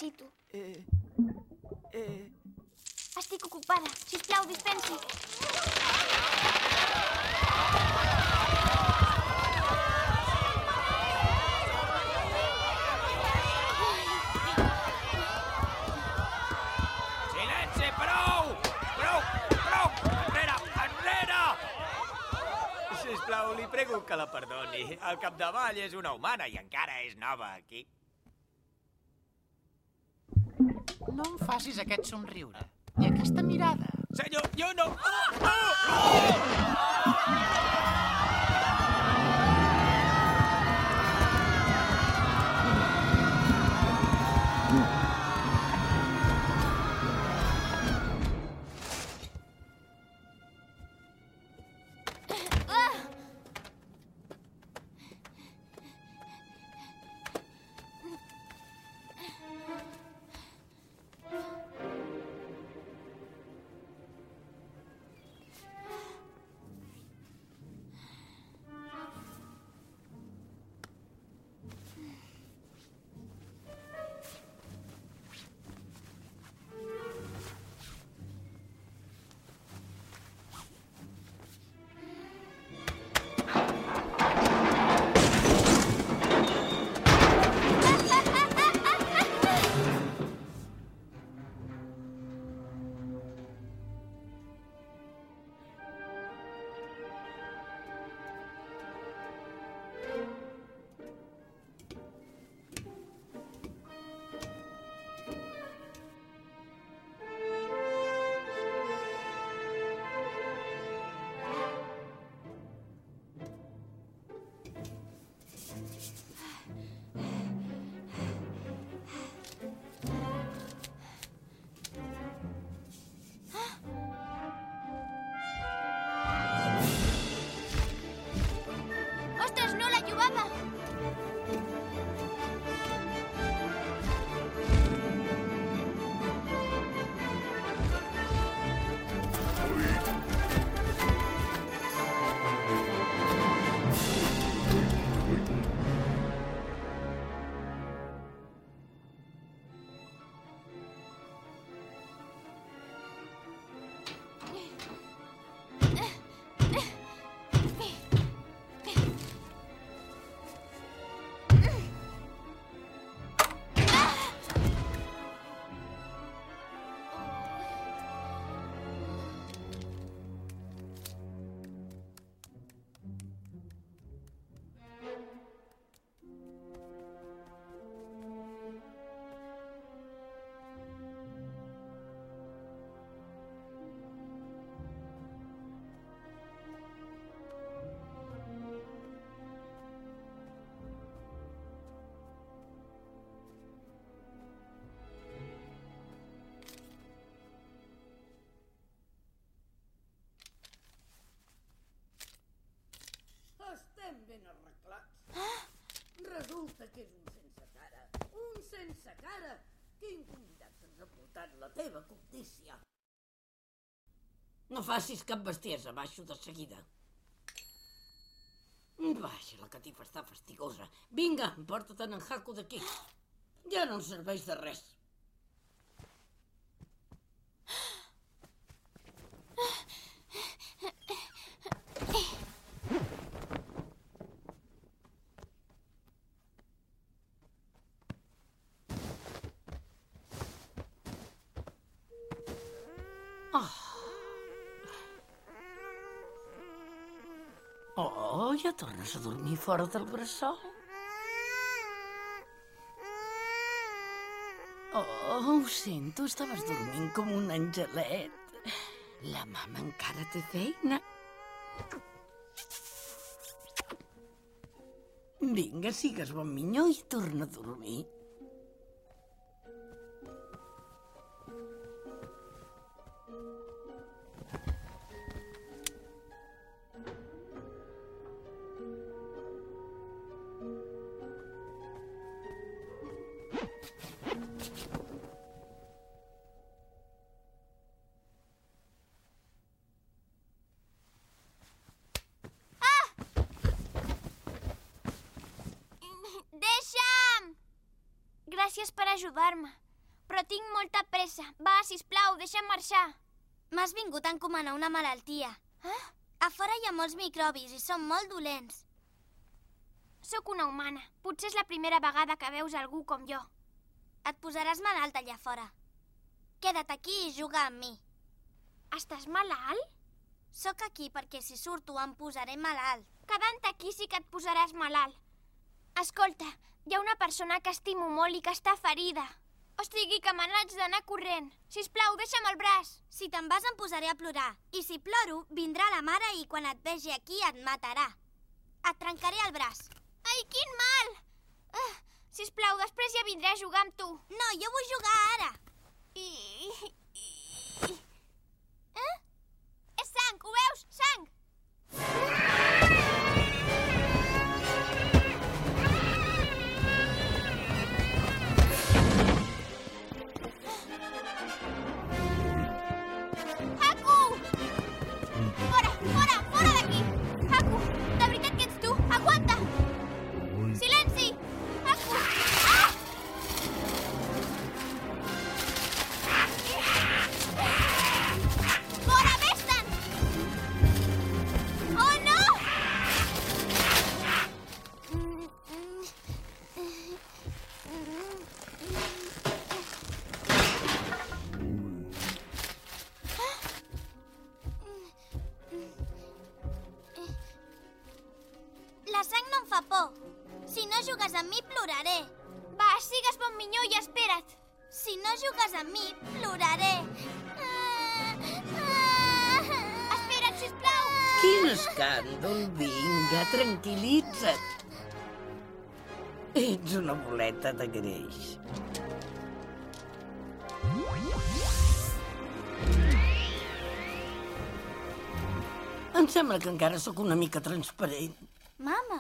necessito. Eh... Eh... Estic ocupada. Sisplau, dispensi. Silenci, prou! Prou, prou! Enrere, enrere! Sisplau, li prego que la perdoni. Al capdavall és una humana i encara és nova aquí. No em facis aquest somriure. I aquesta mirada. Senyor, jo no... Ostres, Estem ben arreglats. Resulta que és un sense cara. Un sense cara! Quin convidat ens ha portat la teva cobdícia? No facis cap bestiesa, baixo de seguida. Vaja, la catifa està fastigosa. Vinga, porta-te'n en Haku d'aquí. Ja no ens serveix de res. Oh, a dormir fora del bressol? Oh, ho sento, estaves dormint com un angelet. La mama encara té feina. Vinga, sigues bon minyó i torna a dormir. Encomanar una malaltia. Eh? A fora hi ha molts microbis i són molt dolents. Sóc una humana. Potser és la primera vegada que veus algú com jo. Et posaràs malalt allà fora. Queda't aquí i juga amb mi. Estàs malalt? Sóc aquí perquè si surto em posaré malalt. Quedant aquí sí que et posaràs malalt. Escolta, hi ha una persona que estimo molt i que està ferida. O sigui que me n'haig d'anar corrent. Si plau, deixa'm el braç. Si te'n vas em posaré a plorar. I si ploro, vindrà la mare i quan et vegi aquí et matarà. Et trencaré el braç. Ai, quin mal! Uh, si plau, després ja vindré a jugar amb tu. No, jo vull jugar ara. I... i... Eh? És sang, ho veus? Sang! Boleta de greix. Em sembla que encara sóc una mica transparent. Mama.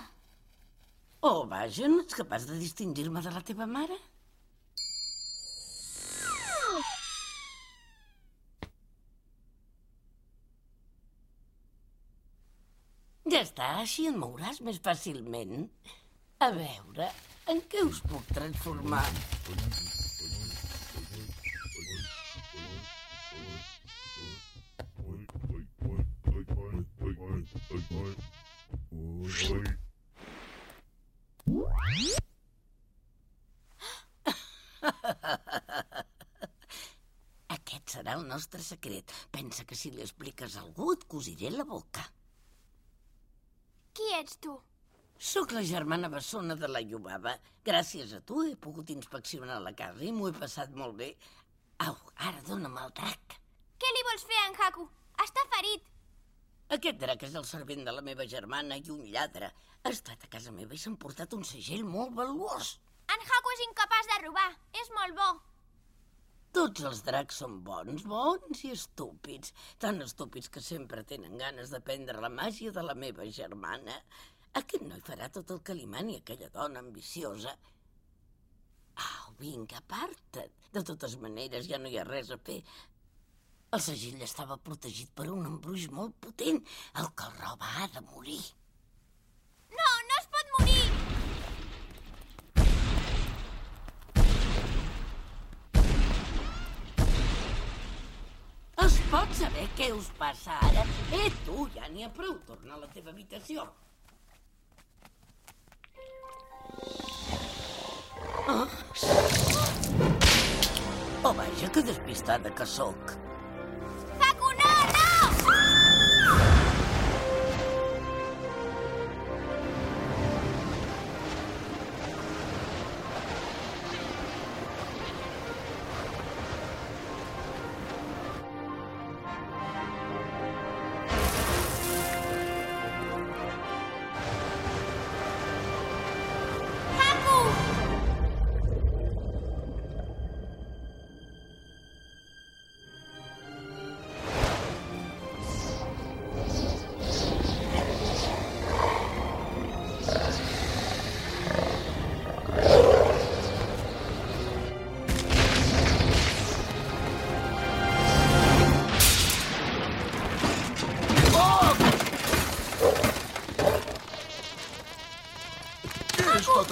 Oh, vaja, no ets capaç de distingir-me de la teva mare? Ja està, així et mouràs més fàcilment. A veure, en què us puc transformar? (laughs) Aquest serà el nostre secret. Pensa que si li expliques a algú et cosiré la boca. Qui ets tu? Sóc la germana bessona de la Iubaba. Gràcies a tu he pogut inspeccionar la casa i m'ho he passat molt bé. Au, ara dona'm el drac. Què li vols fer a en Haku? Està ferit. Aquest drac és el servent de la meva germana i un lladre. Ha estat a casa meva i s'ha emportat un segell molt valuós. En Haku és incapaç de robar. És molt bo. Tots els dracs són bons, bons i estúpids. Tan estúpids que sempre tenen ganes d'aprendre la màgia de la meva germana. Aquest noi farà tot el que li mani aquella dona ambiciosa. Au, vinga, aparta't. De totes maneres, ja no hi ha res a fer. El segell estava protegit per un embruix molt potent. El que el roba ha de morir. No, no es pot morir! Es pot saber què us passa ara? Eh, tu, ja n'hi ha prou. Torna a la teva habitació. Oh. oh, vaja, que despistada que sóc.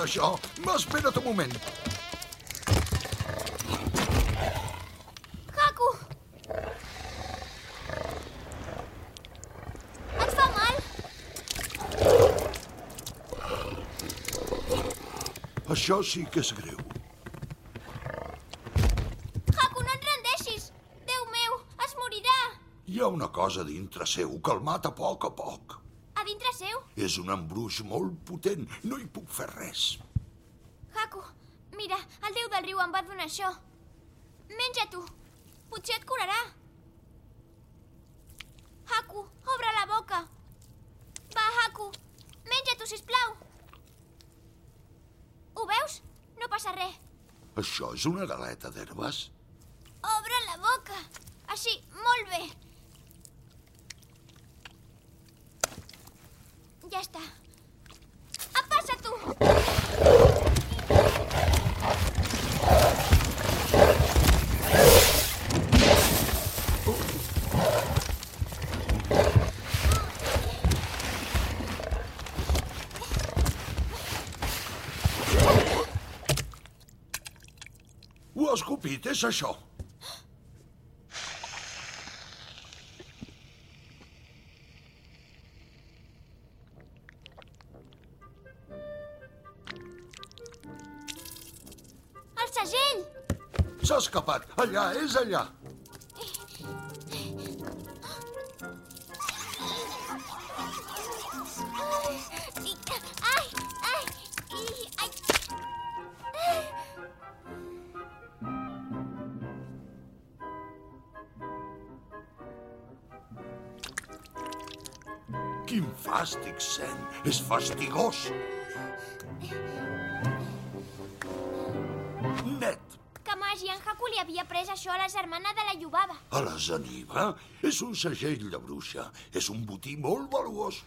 Tot això? Espera't un moment. Haku! Et fa mal? Això sí que és greu. No! Hi ha una cosa dintre seu que el mata a poc a poc. És un embruix molt potent. No hi puc fer res. Haku, mira, el déu del riu em va donar això. Menja-t'ho. Potser et curarà. Haku, obre la boca. Va, Haku, menja-t'ho, sisplau. Ho veus? No passa res. Això és una galeta d'herbes? Obre la boca. Així, molt bé. Ja està. Apa, tu! Ho ha escopit, és això. Escapat. Allà, és allà. I- Ai, ai, i- ai. Quin fàstic, Sen. És fastigós. Això a la germana de la Yubaba. A la Zaniva és un segell de bruixa. És un botí molt valuós.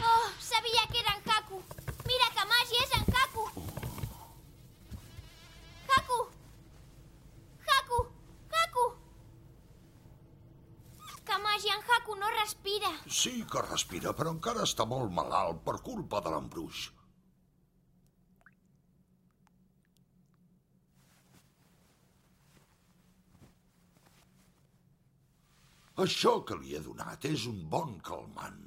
Oh, sabia que era en Haku. Mira, Kamaji, és en Haku. Haku! Haku! Haku! Kamaji, en Haku no respira. Sí que respira, però encara està molt malalt per culpa de l'embruix. Això que li he donat és un bon calmant.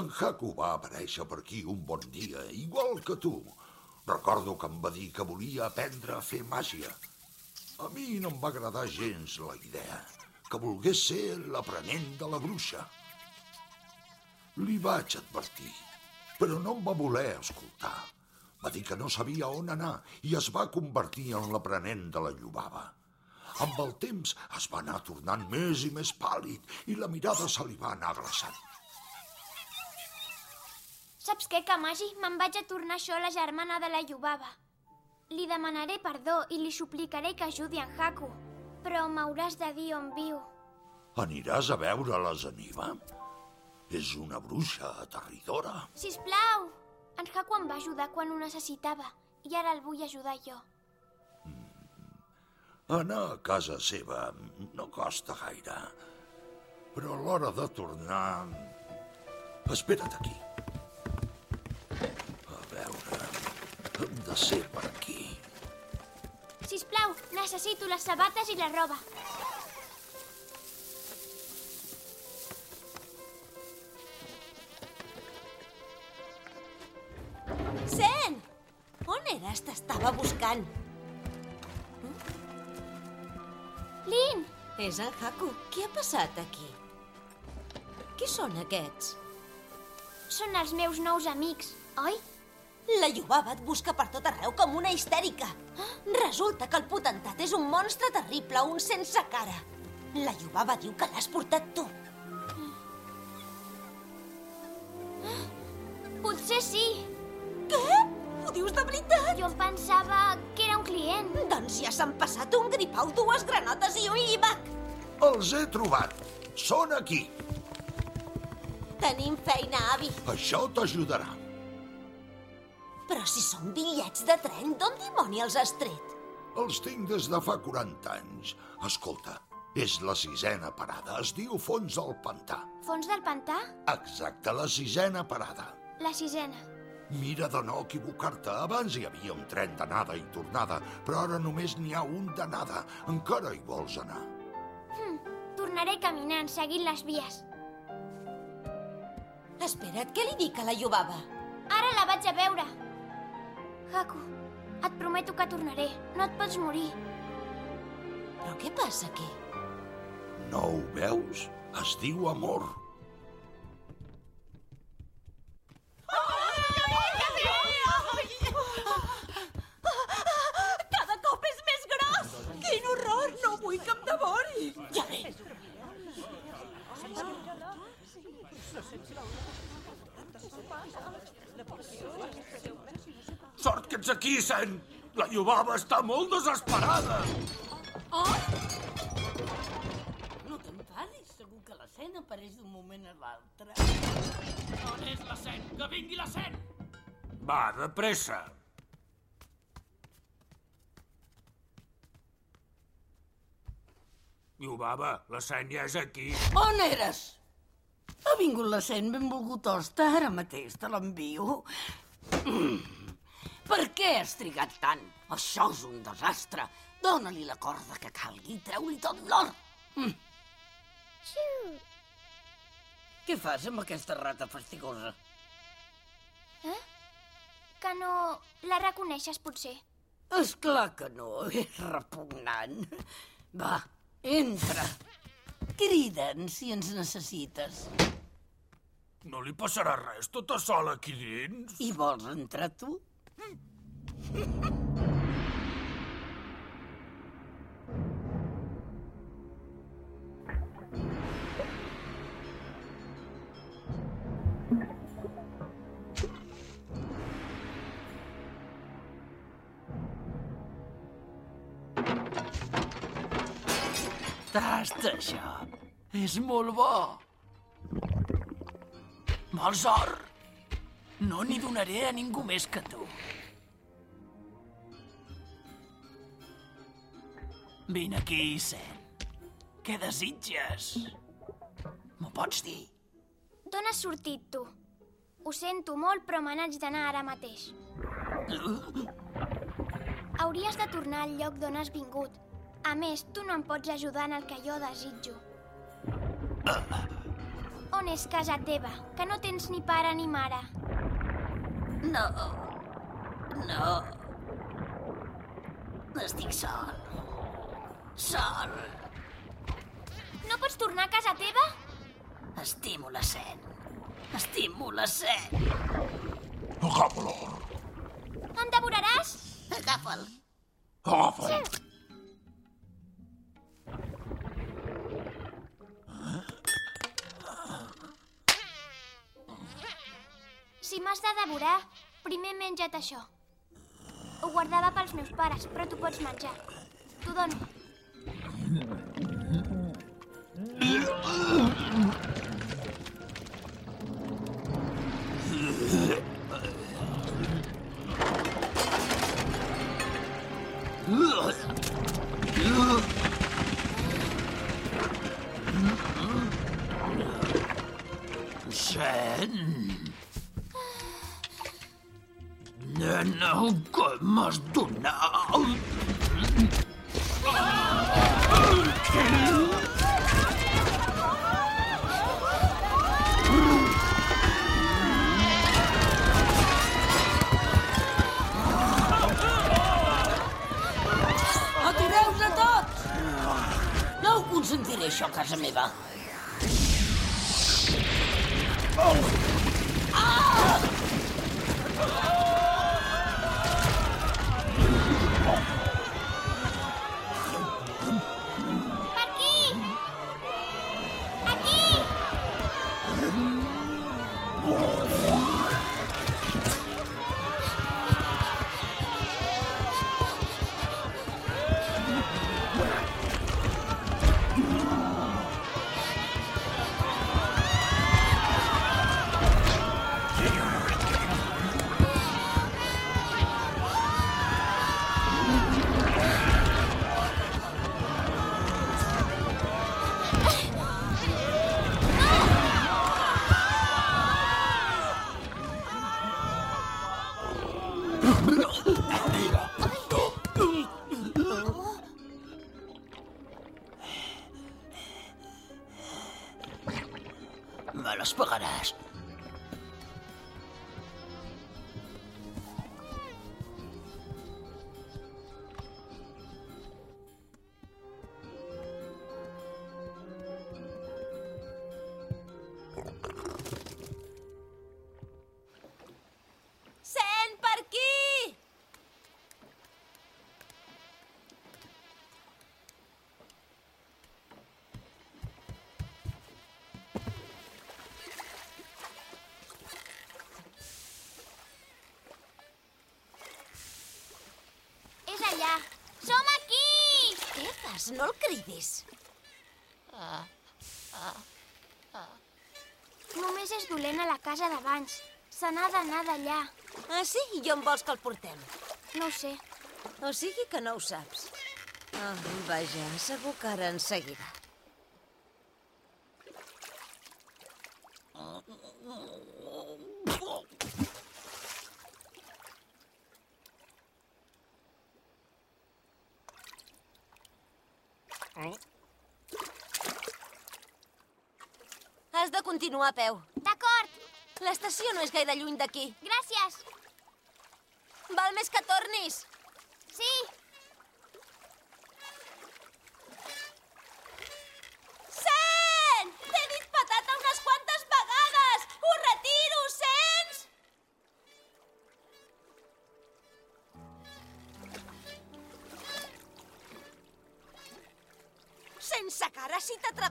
En Haku va aparèixer per aquí un bon dia, igual que tu. Recordo que em va dir que volia aprendre a fer màgia. A mi no em va agradar gens la idea, que volgués ser l'aprenent de la bruixa. Li vaig advertir, però no em va voler escoltar. Va dir que no sabia on anar i es va convertir en l'aprenent de la llobava. Amb el temps es va anar tornant més i més pàl·lid i la mirada se li va anar glaçant. Saps què, Kamaji? Me'n vaig a tornar això a la germana de la Yubaba. Li demanaré perdó i li suplicaré que ajudi en Haku. Però m'hauràs de dir on viu. Aniràs a veure la Zaniva? És una bruixa aterridora. Sisplau! En Haku em va ajudar quan ho necessitava i ara el vull ajudar jo. Anar a casa seva no costa gaire. Però a l'hora de tornar... Espera't aquí. A veure... Hem de ser per aquí. Sisplau, necessito les sabates i la roba. Sen! On eres? T'estava buscant. És en Haku. Què ha passat aquí? Qui són aquests? Són els meus nous amics, oi? La Yubaba et busca per tot arreu com una histèrica. Resulta que el potentat és un monstre terrible, un sense cara. La Yubaba diu que l'has portat tu. Potser sí. Què? Ho dius de veritat? Jo em pensava que era un client. Doncs ja s'han passat un gripau, dues granotes i un llibac. Els he trobat. Són aquí. Tenim feina, avi. Això t'ajudarà. Però si són bitllets de tren, d'on dimoni els has tret? Els tinc des de fa 40 anys. Escolta, és la sisena parada. Es diu Fons del Pantà. Fons del pantà? Exacte, la sisena parada. La sisena. Mira de no equivocar-te. Abans hi havia un tren d'anada i tornada, però ara només n'hi ha un d'anada. Encara hi vols anar? Tornaré caminant, seguint les vies. Espera't, què li dic a la Yubaba? Ara la vaig a veure. Haku, et prometo que tornaré. No et pots morir. Però què passa aquí? No ho veus? Es diu amor. Cada cop és més gros! Quin horror! No vull que em devori! Ja ve! Sort que ets aquí, Sen! La Iubaba està molt desesperada! Oh! No t'enfadis, segur que la cena apareix d'un moment a l'altre. On és la Sen? Que vingui la Sen! Va, de pressa! Iubaba, la Sen ja és aquí. On eres? Ha vingut la Sen, benvolgut hoste, ara mateix te l'envio. Mm. (clears throat) Per què has trigat tant? Això és un desastre. Dóna-li la corda que calgui i treu-li tot l'or. Mm. Què fas amb aquesta rata fastigosa? Eh? Que no la reconeixes, potser? És clar que no, és repugnant. Va, entra. Crida'ns si ens necessites. No li passarà res, tota sola aquí dins? I vols entrar tu? (laughs) Tasta això. És molt bo. Vols or? No n'hi donaré a ningú més que tu. Vine aquí, Sen. Què desitges? M'ho pots dir? D'on has sortit, tu? Ho sento molt, però me n'haig d'anar ara mateix. Hauries de tornar al lloc d'on has vingut. A més, tu no em pots ajudar en el que jo desitjo. On és casa teva? Que no tens ni pare ni mare. No. No. Estic sol. Sol. No pots tornar a casa teva? Estimo la Sen. Estimo la Sen. Agafa l'or. Em devoraràs? Agafa'l. Agafa'l. Si m'has de devorar, primer menja't això. Ho guardava pels meus pares, però tu pots menjar. T'ho dono. Sen... Nena, què m'has donat? Atureu-vos a tots! No ho consentiré, això, a casa meva. Per No el cridis. Ah, Només és dolent a la casa d'abans. Se n'ha d'anar d'allà. Ah, sí? I on vols que el portem? No ho sé. O sigui que no ho saps. Ah, vaja, segur que ara en seguirà. Has de continuar a peu. D'acord. L'estació no és gaire lluny d'aquí. Gràcies. Val més que tornis. Sí.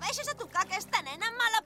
T'atreveixes a tocar aquesta nena, me la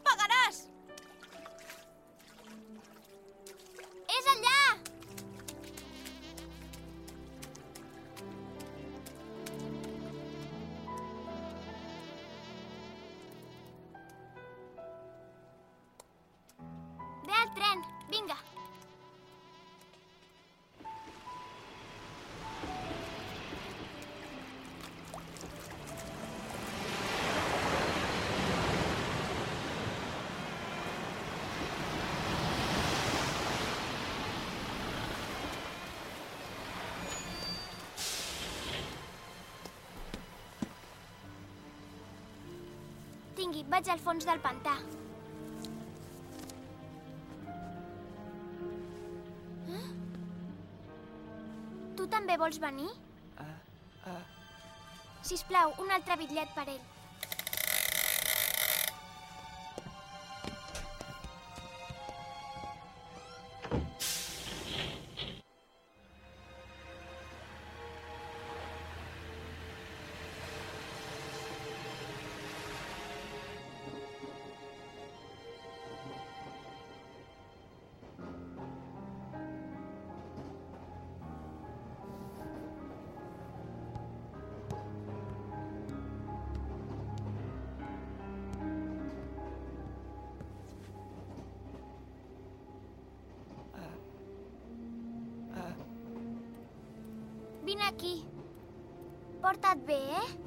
Tingui, vaig al fons del pantà. Eh? Tu també vols venir? Uh, uh. Sisplau, un altre bitllet per ell. Vine aquí. Porta't bé, eh?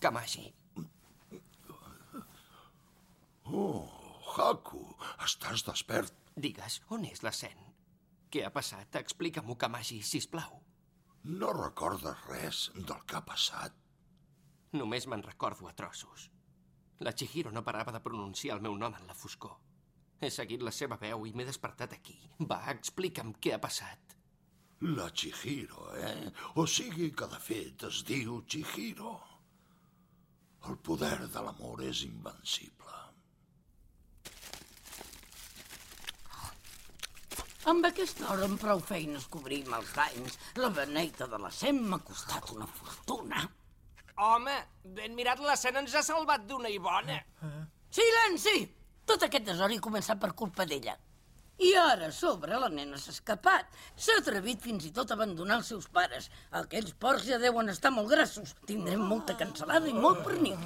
Kamashi. Oh, Haku, estàs despert. Digues, on és la Sen? Què ha passat? Explica-m'ho, Kamashi, sisplau. No recordes res del que ha passat? Només me'n recordo a trossos. La Chihiro no parava de pronunciar el meu nom en la foscor. He seguit la seva veu i m'he despertat aquí. Va, explica'm què ha passat. La Chihiro, eh? O sigui que de fet es diu Chihiro. El poder de l'amor és invencible. Amb aquesta hora amb prou feines cobrim els danys. La beneita de la SEM m'ha costat una fortuna. Home, ben mirat, l'escena ens ha salvat d'una i bona. Silenci! Tot aquest desori ha començat per culpa d'ella. I ara, a sobre, la nena s'ha escapat. S'ha atrevit fins i tot a abandonar els seus pares. Aquells porcs ja deuen estar molt grassos. Tindrem molta cancel·lada i molt pernil.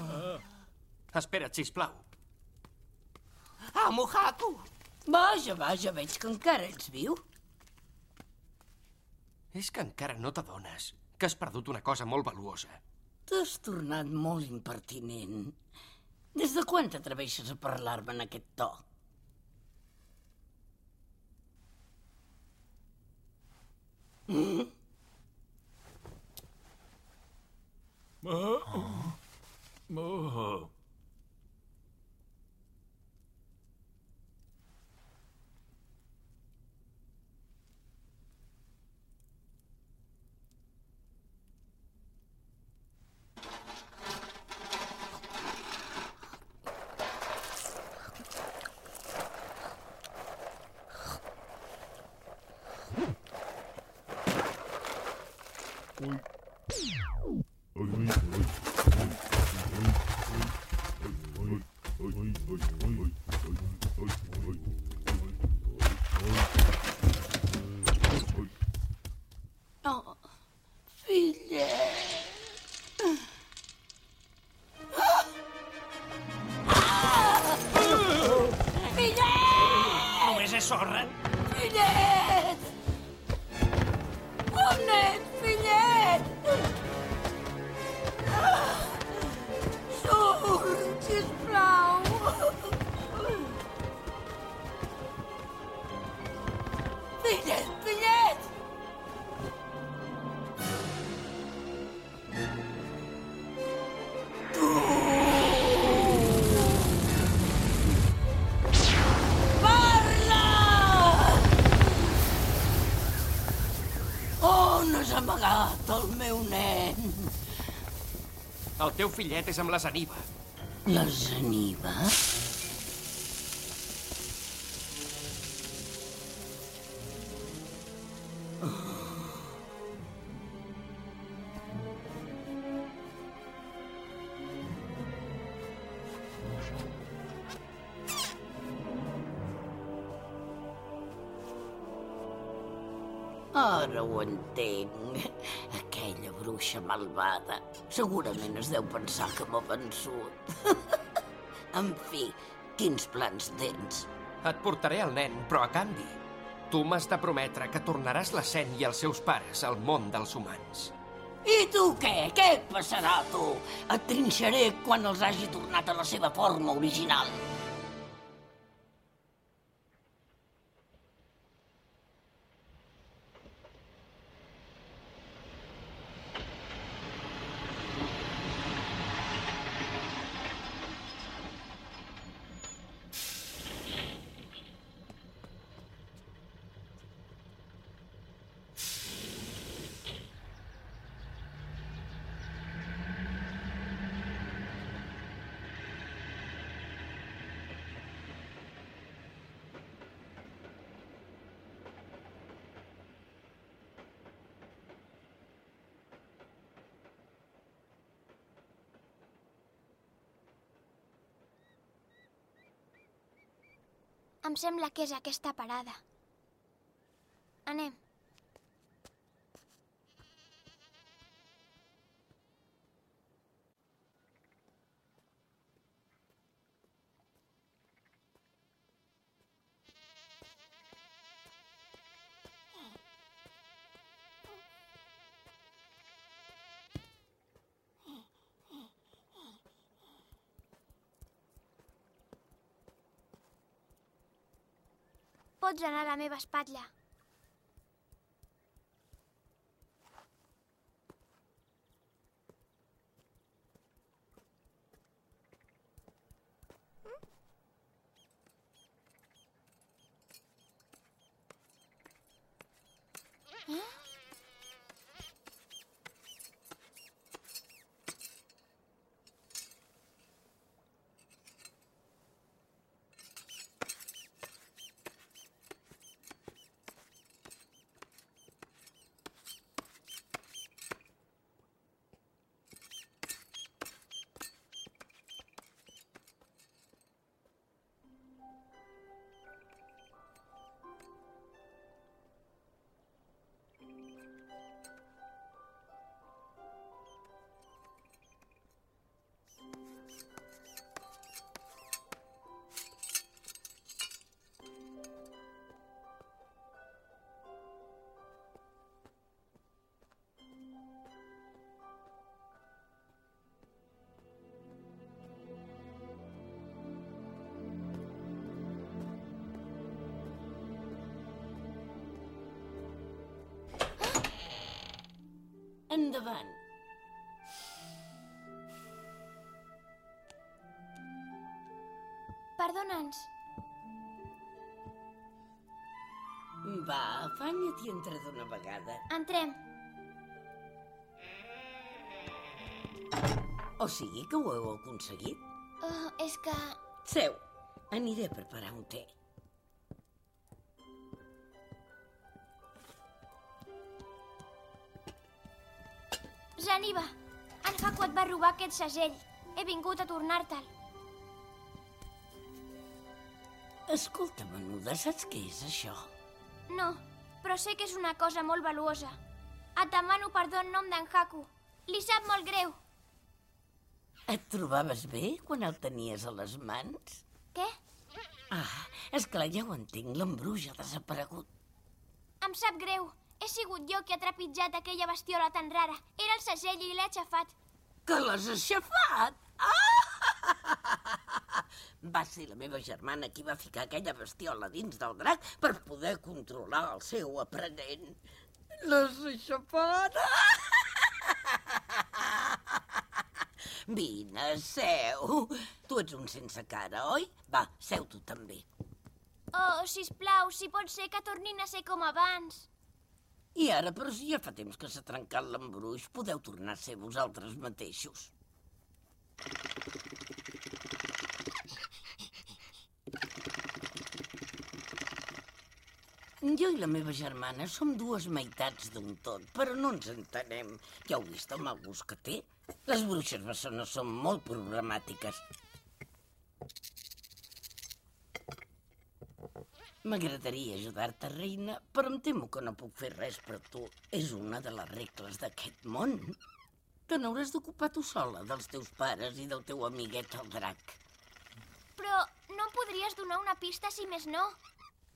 Espera't, sisplau. Amo Haku! Vaja, vaja, veig que encara ets viu. És que encara no t'adones que has perdut una cosa molt valuosa. T'has tornat molt impertinent. Des de quan t'atreveixes a parlar-me en aquest to? Uh. Uh. Uh. Mm? Oh. Oh. Oh, teu fillet és amb la Zaniba. La Zeniva? Segurament es deu pensar que m'ha vençut. (laughs) en fi, quins plans tens? Et portaré el nen, però a canvi, tu m'has de prometre que tornaràs la Sen i els seus pares al món dels humans. I tu què? Què et passarà, tu? Et trinxaré quan els hagi tornat a la seva forma original. Em sembla que és aquesta parada. Anem. Pots anar a la meva espatlla. Endavant. Perdona'ns. Va, afanya't i entra d'una vegada. Entrem. O sigui que ho heu aconseguit? Uh, és que... Seu, aniré a preparar un té. Zaniba, en Haku et va robar aquest segell. He vingut a tornar-te'l. Escolta, menuda, saps què és això? No, però sé que és una cosa molt valuosa. Et demano perdó en nom d'en Haku. Li sap molt greu. Et trobaves bé quan el tenies a les mans? Què? Ah, és clar, ja ho entenc, l'embruix ha desaparegut. Em sap greu. He sigut jo qui ha trepitjat aquella bestiola tan rara. Era el segell i l'he aixafat. Que l'has aixafat? Ah! Va ser la meva germana qui va ficar aquella bestiola dins del drac per poder controlar el seu aprenent. L'has aixafat? Vine, seu. Tu ets un sense cara, oi? Va, seu tu també. Oh, sisplau, si pot ser que tornin a ser com abans. I ara, però si ja fa temps que s'ha trencat l'embruix, podeu tornar a ser vosaltres mateixos. Jo i la meva germana som dues meitats d'un tot, però no ens entenem. Ja heu vist el mal gust que té? Les bruixes bessones són molt problemàtiques. M'agradaria ajudar-te, reina, però em temo que no puc fer res per tu. És una de les regles d'aquest món. Te n'hauràs d'ocupar tu sola, dels teus pares i del teu amiguet el drac. Però no em podries donar una pista si més no?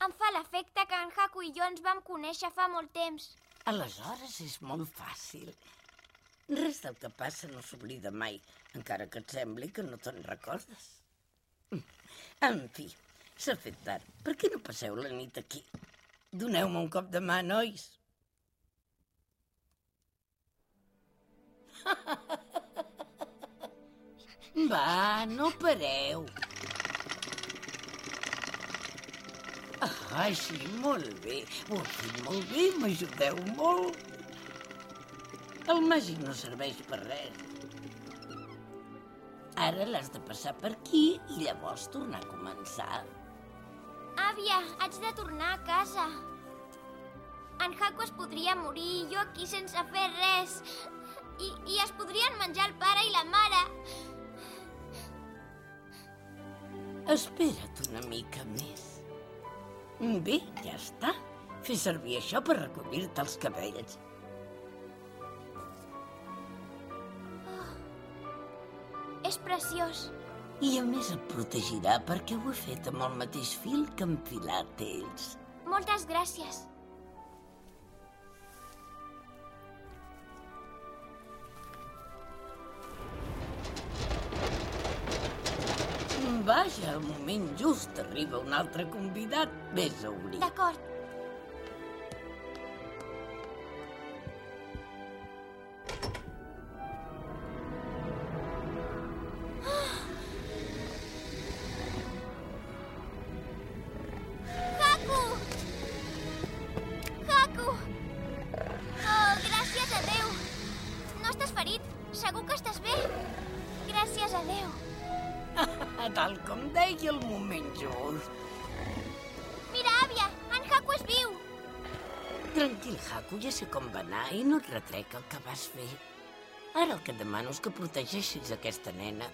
Em fa l'efecte que en Haku i jo ens vam conèixer fa molt temps. Aleshores és molt fàcil. Res del que passa no s'oblida mai, encara que et sembli que no te'n recordes. En fi, s'ha fet tard. Per què no passeu la nit aquí? Doneu-me un cop de mà, nois. (laughs) Va, no pareu. Ah, sí, molt bé. Ho heu fet molt bé, m'ajudeu molt. El màgic no serveix per res. Ara l'has de passar per aquí i llavors tornar a començar. Àvia, haig de tornar a casa. En Haku es podria morir i jo aquí sense fer res. I, I es podrien menjar el pare i la mare. Espera't una mica més. Bé, ja està. Fes servir això per recollir-te els cabells. És preciós. I a més et protegirà perquè ho he fet amb el mateix fil que han filat ells. Moltes gràcies. Vaja, al moment just arriba un altre convidat. Vés a obrir. D'acord. Retrec el que vas fer. Ara el que et demano és que protegeixis aquesta nena.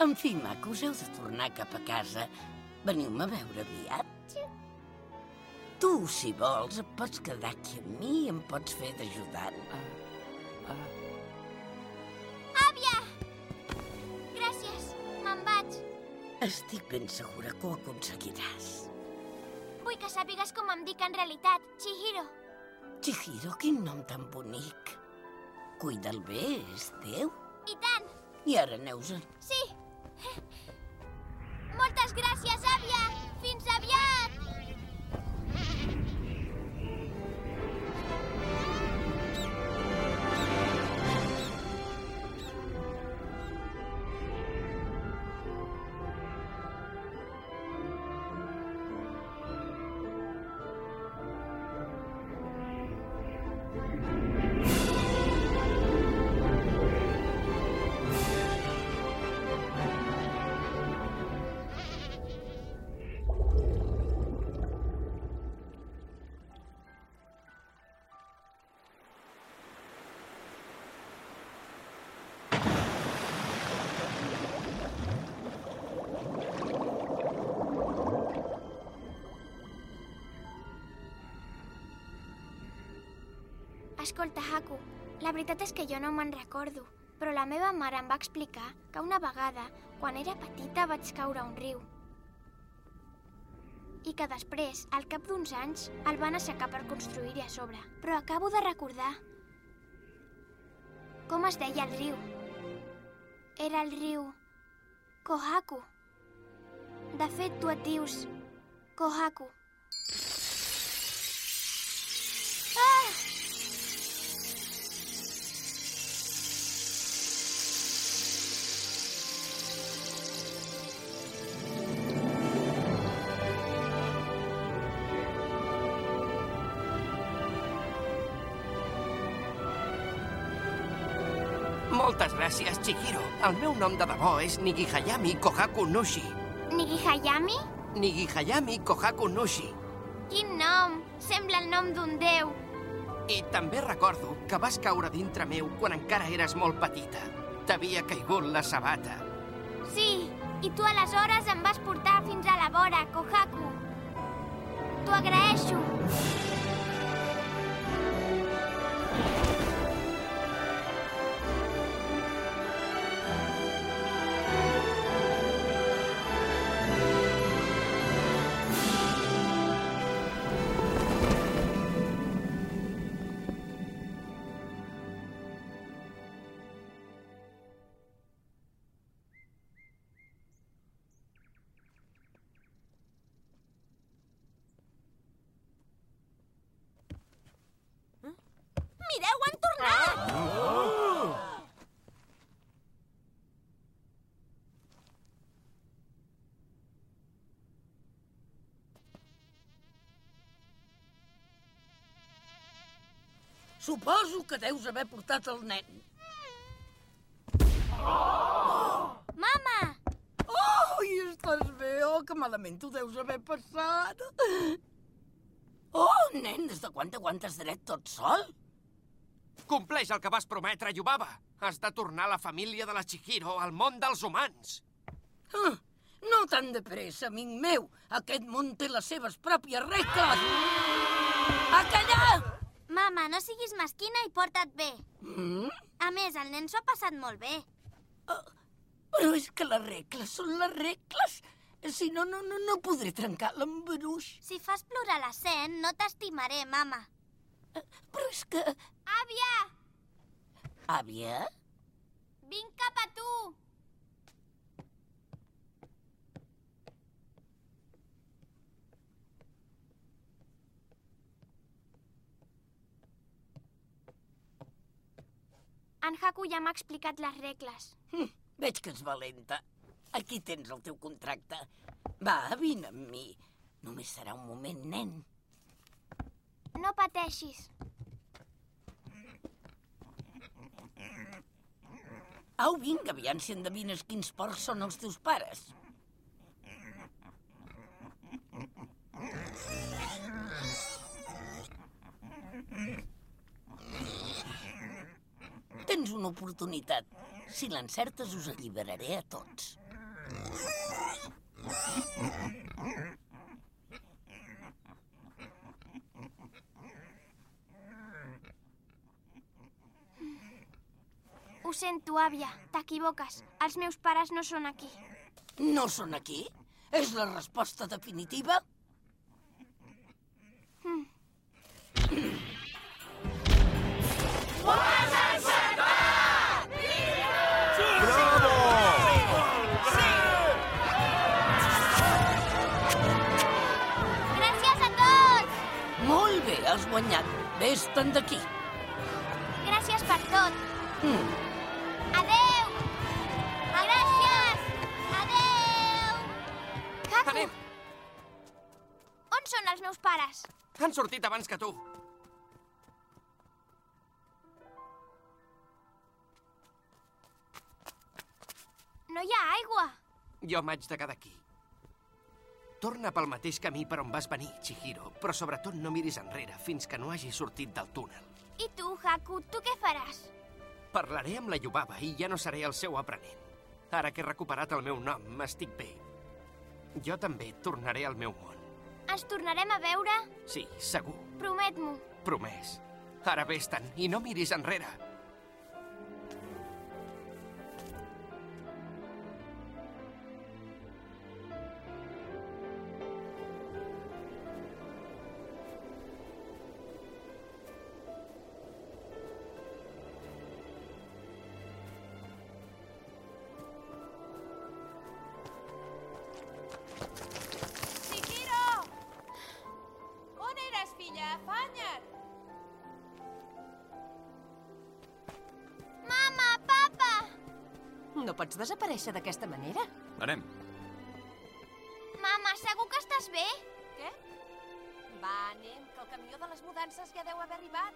En fi, macos, heu de tornar cap a casa. Veniu-me a veure aviat. Tu, si vols, et pots quedar aquí amb mi i em pots fer d'ajudant. Àvia! Gràcies, me'n vaig. Estic ben segura que ho aconseguiràs. Vull que sàpigues com em dic en realitat, Chihiro. Chihiro, quin nom tan bonic. Cuida'l bé, és teu. I tant! I ara aneu-se'n. Sí! Moltes gràcies, àvia! Escolta, Haku, la veritat és que jo no me'n recordo, però la meva mare em va explicar que una vegada, quan era petita, vaig caure a un riu. I que després, al cap d'uns anys, el van assecar per construir-hi a sobre. Però acabo de recordar com es deia el riu. Era el riu Kohaku. De fet, tu et dius Kohaku. Gràcies, Chihiro. El meu nom de debò és Nigihayami Kohaku Nushi. Nigihayami? Nigihayami Kohaku Nushi. Quin nom! Sembla el nom d'un déu. I també recordo que vas caure dintre meu quan encara eres molt petita. T'havia caigut la sabata. Sí, i tu aleshores em vas portar fins a la vora, Kohaku. T'ho agraeixo. Suposo que deus haver portat el nen. Mama! Oh, i estàs bé? Oh, que malament t'ho deus haver passat. Oh, nen, des de quan t'aguantes dret tot sol? Compleix el que vas prometre, Yubaba. Has de tornar a la família de la Chihiro al món dels humans. Ah, no tan de pressa, amic meu. Aquest món té les seves pròpies regles. A callar! Mama, no siguis mesquina i porta't bé. Mm? A més, el nen s'ho ha passat molt bé. Però és que les regles són les regles. Si no, no, no, no podré trencar l'embruix. Si fas plorar la Sen, no t'estimaré, mama. Però és que... Àvia! Àvia? Vinc cap a tu! En Haku ja m'ha explicat les regles. Hm, veig que ets valenta. Aquí tens el teu contracte. Va, vine amb mi. Només serà un moment, nen. No pateixis. Au, vinga, aviam si endevines quins porcs són els teus pares. Tens una oportunitat. Si l'encertes, us alliberaré a tots. Ho sento, àvia. T'equivoques. Els meus pares no són aquí. No són aquí? És la resposta definitiva? Mm. Ho guanyat. Vés-te'n d'aquí. Gràcies per tot. Mm. Adeu! Gràcies! Adeu! Haku! Anem! On són els meus pares? Han sortit abans que tu. No hi ha aigua. Jo m'haig de quedar aquí. Torna pel mateix camí per on vas venir, Chihiro, però sobretot no miris enrere fins que no hagi sortit del túnel. I tu, Haku, tu què faràs? Parlaré amb la Yubaba i ja no seré el seu aprenent. Ara que he recuperat el meu nom, m'estic bé. Jo també tornaré al meu món. Ens tornarem a veure? Sí, segur. Promet-m'ho. Promès. Ara vés-te'n i no miris enrere. Pots desaparèixer d'aquesta manera. Anem. Mama, segur que estàs bé? Què? Va, anem, que el camió de les mudances ja deu haver arribat.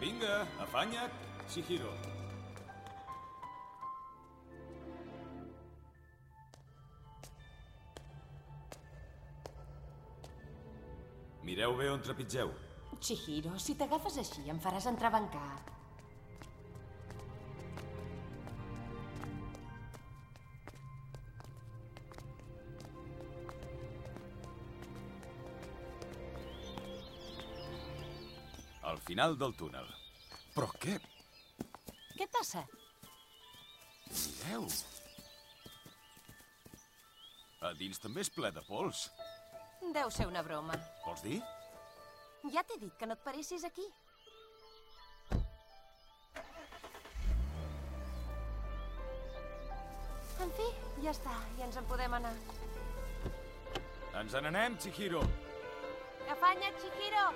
Vinga, afanya't, Shihiro. Bé on trepitgeu. Chihiro, si t'agafes així em faràs entrebancar. Al final del túnel. Però què? Què passa? Mireu. A dins també és ple de pols. Deu ser una broma. Vols dir? Ja t'he dit que no et paressis aquí. En fi, ja està, ja ens en podem anar. Ens n'anem, Chihiro. Afanya't, Chihiro!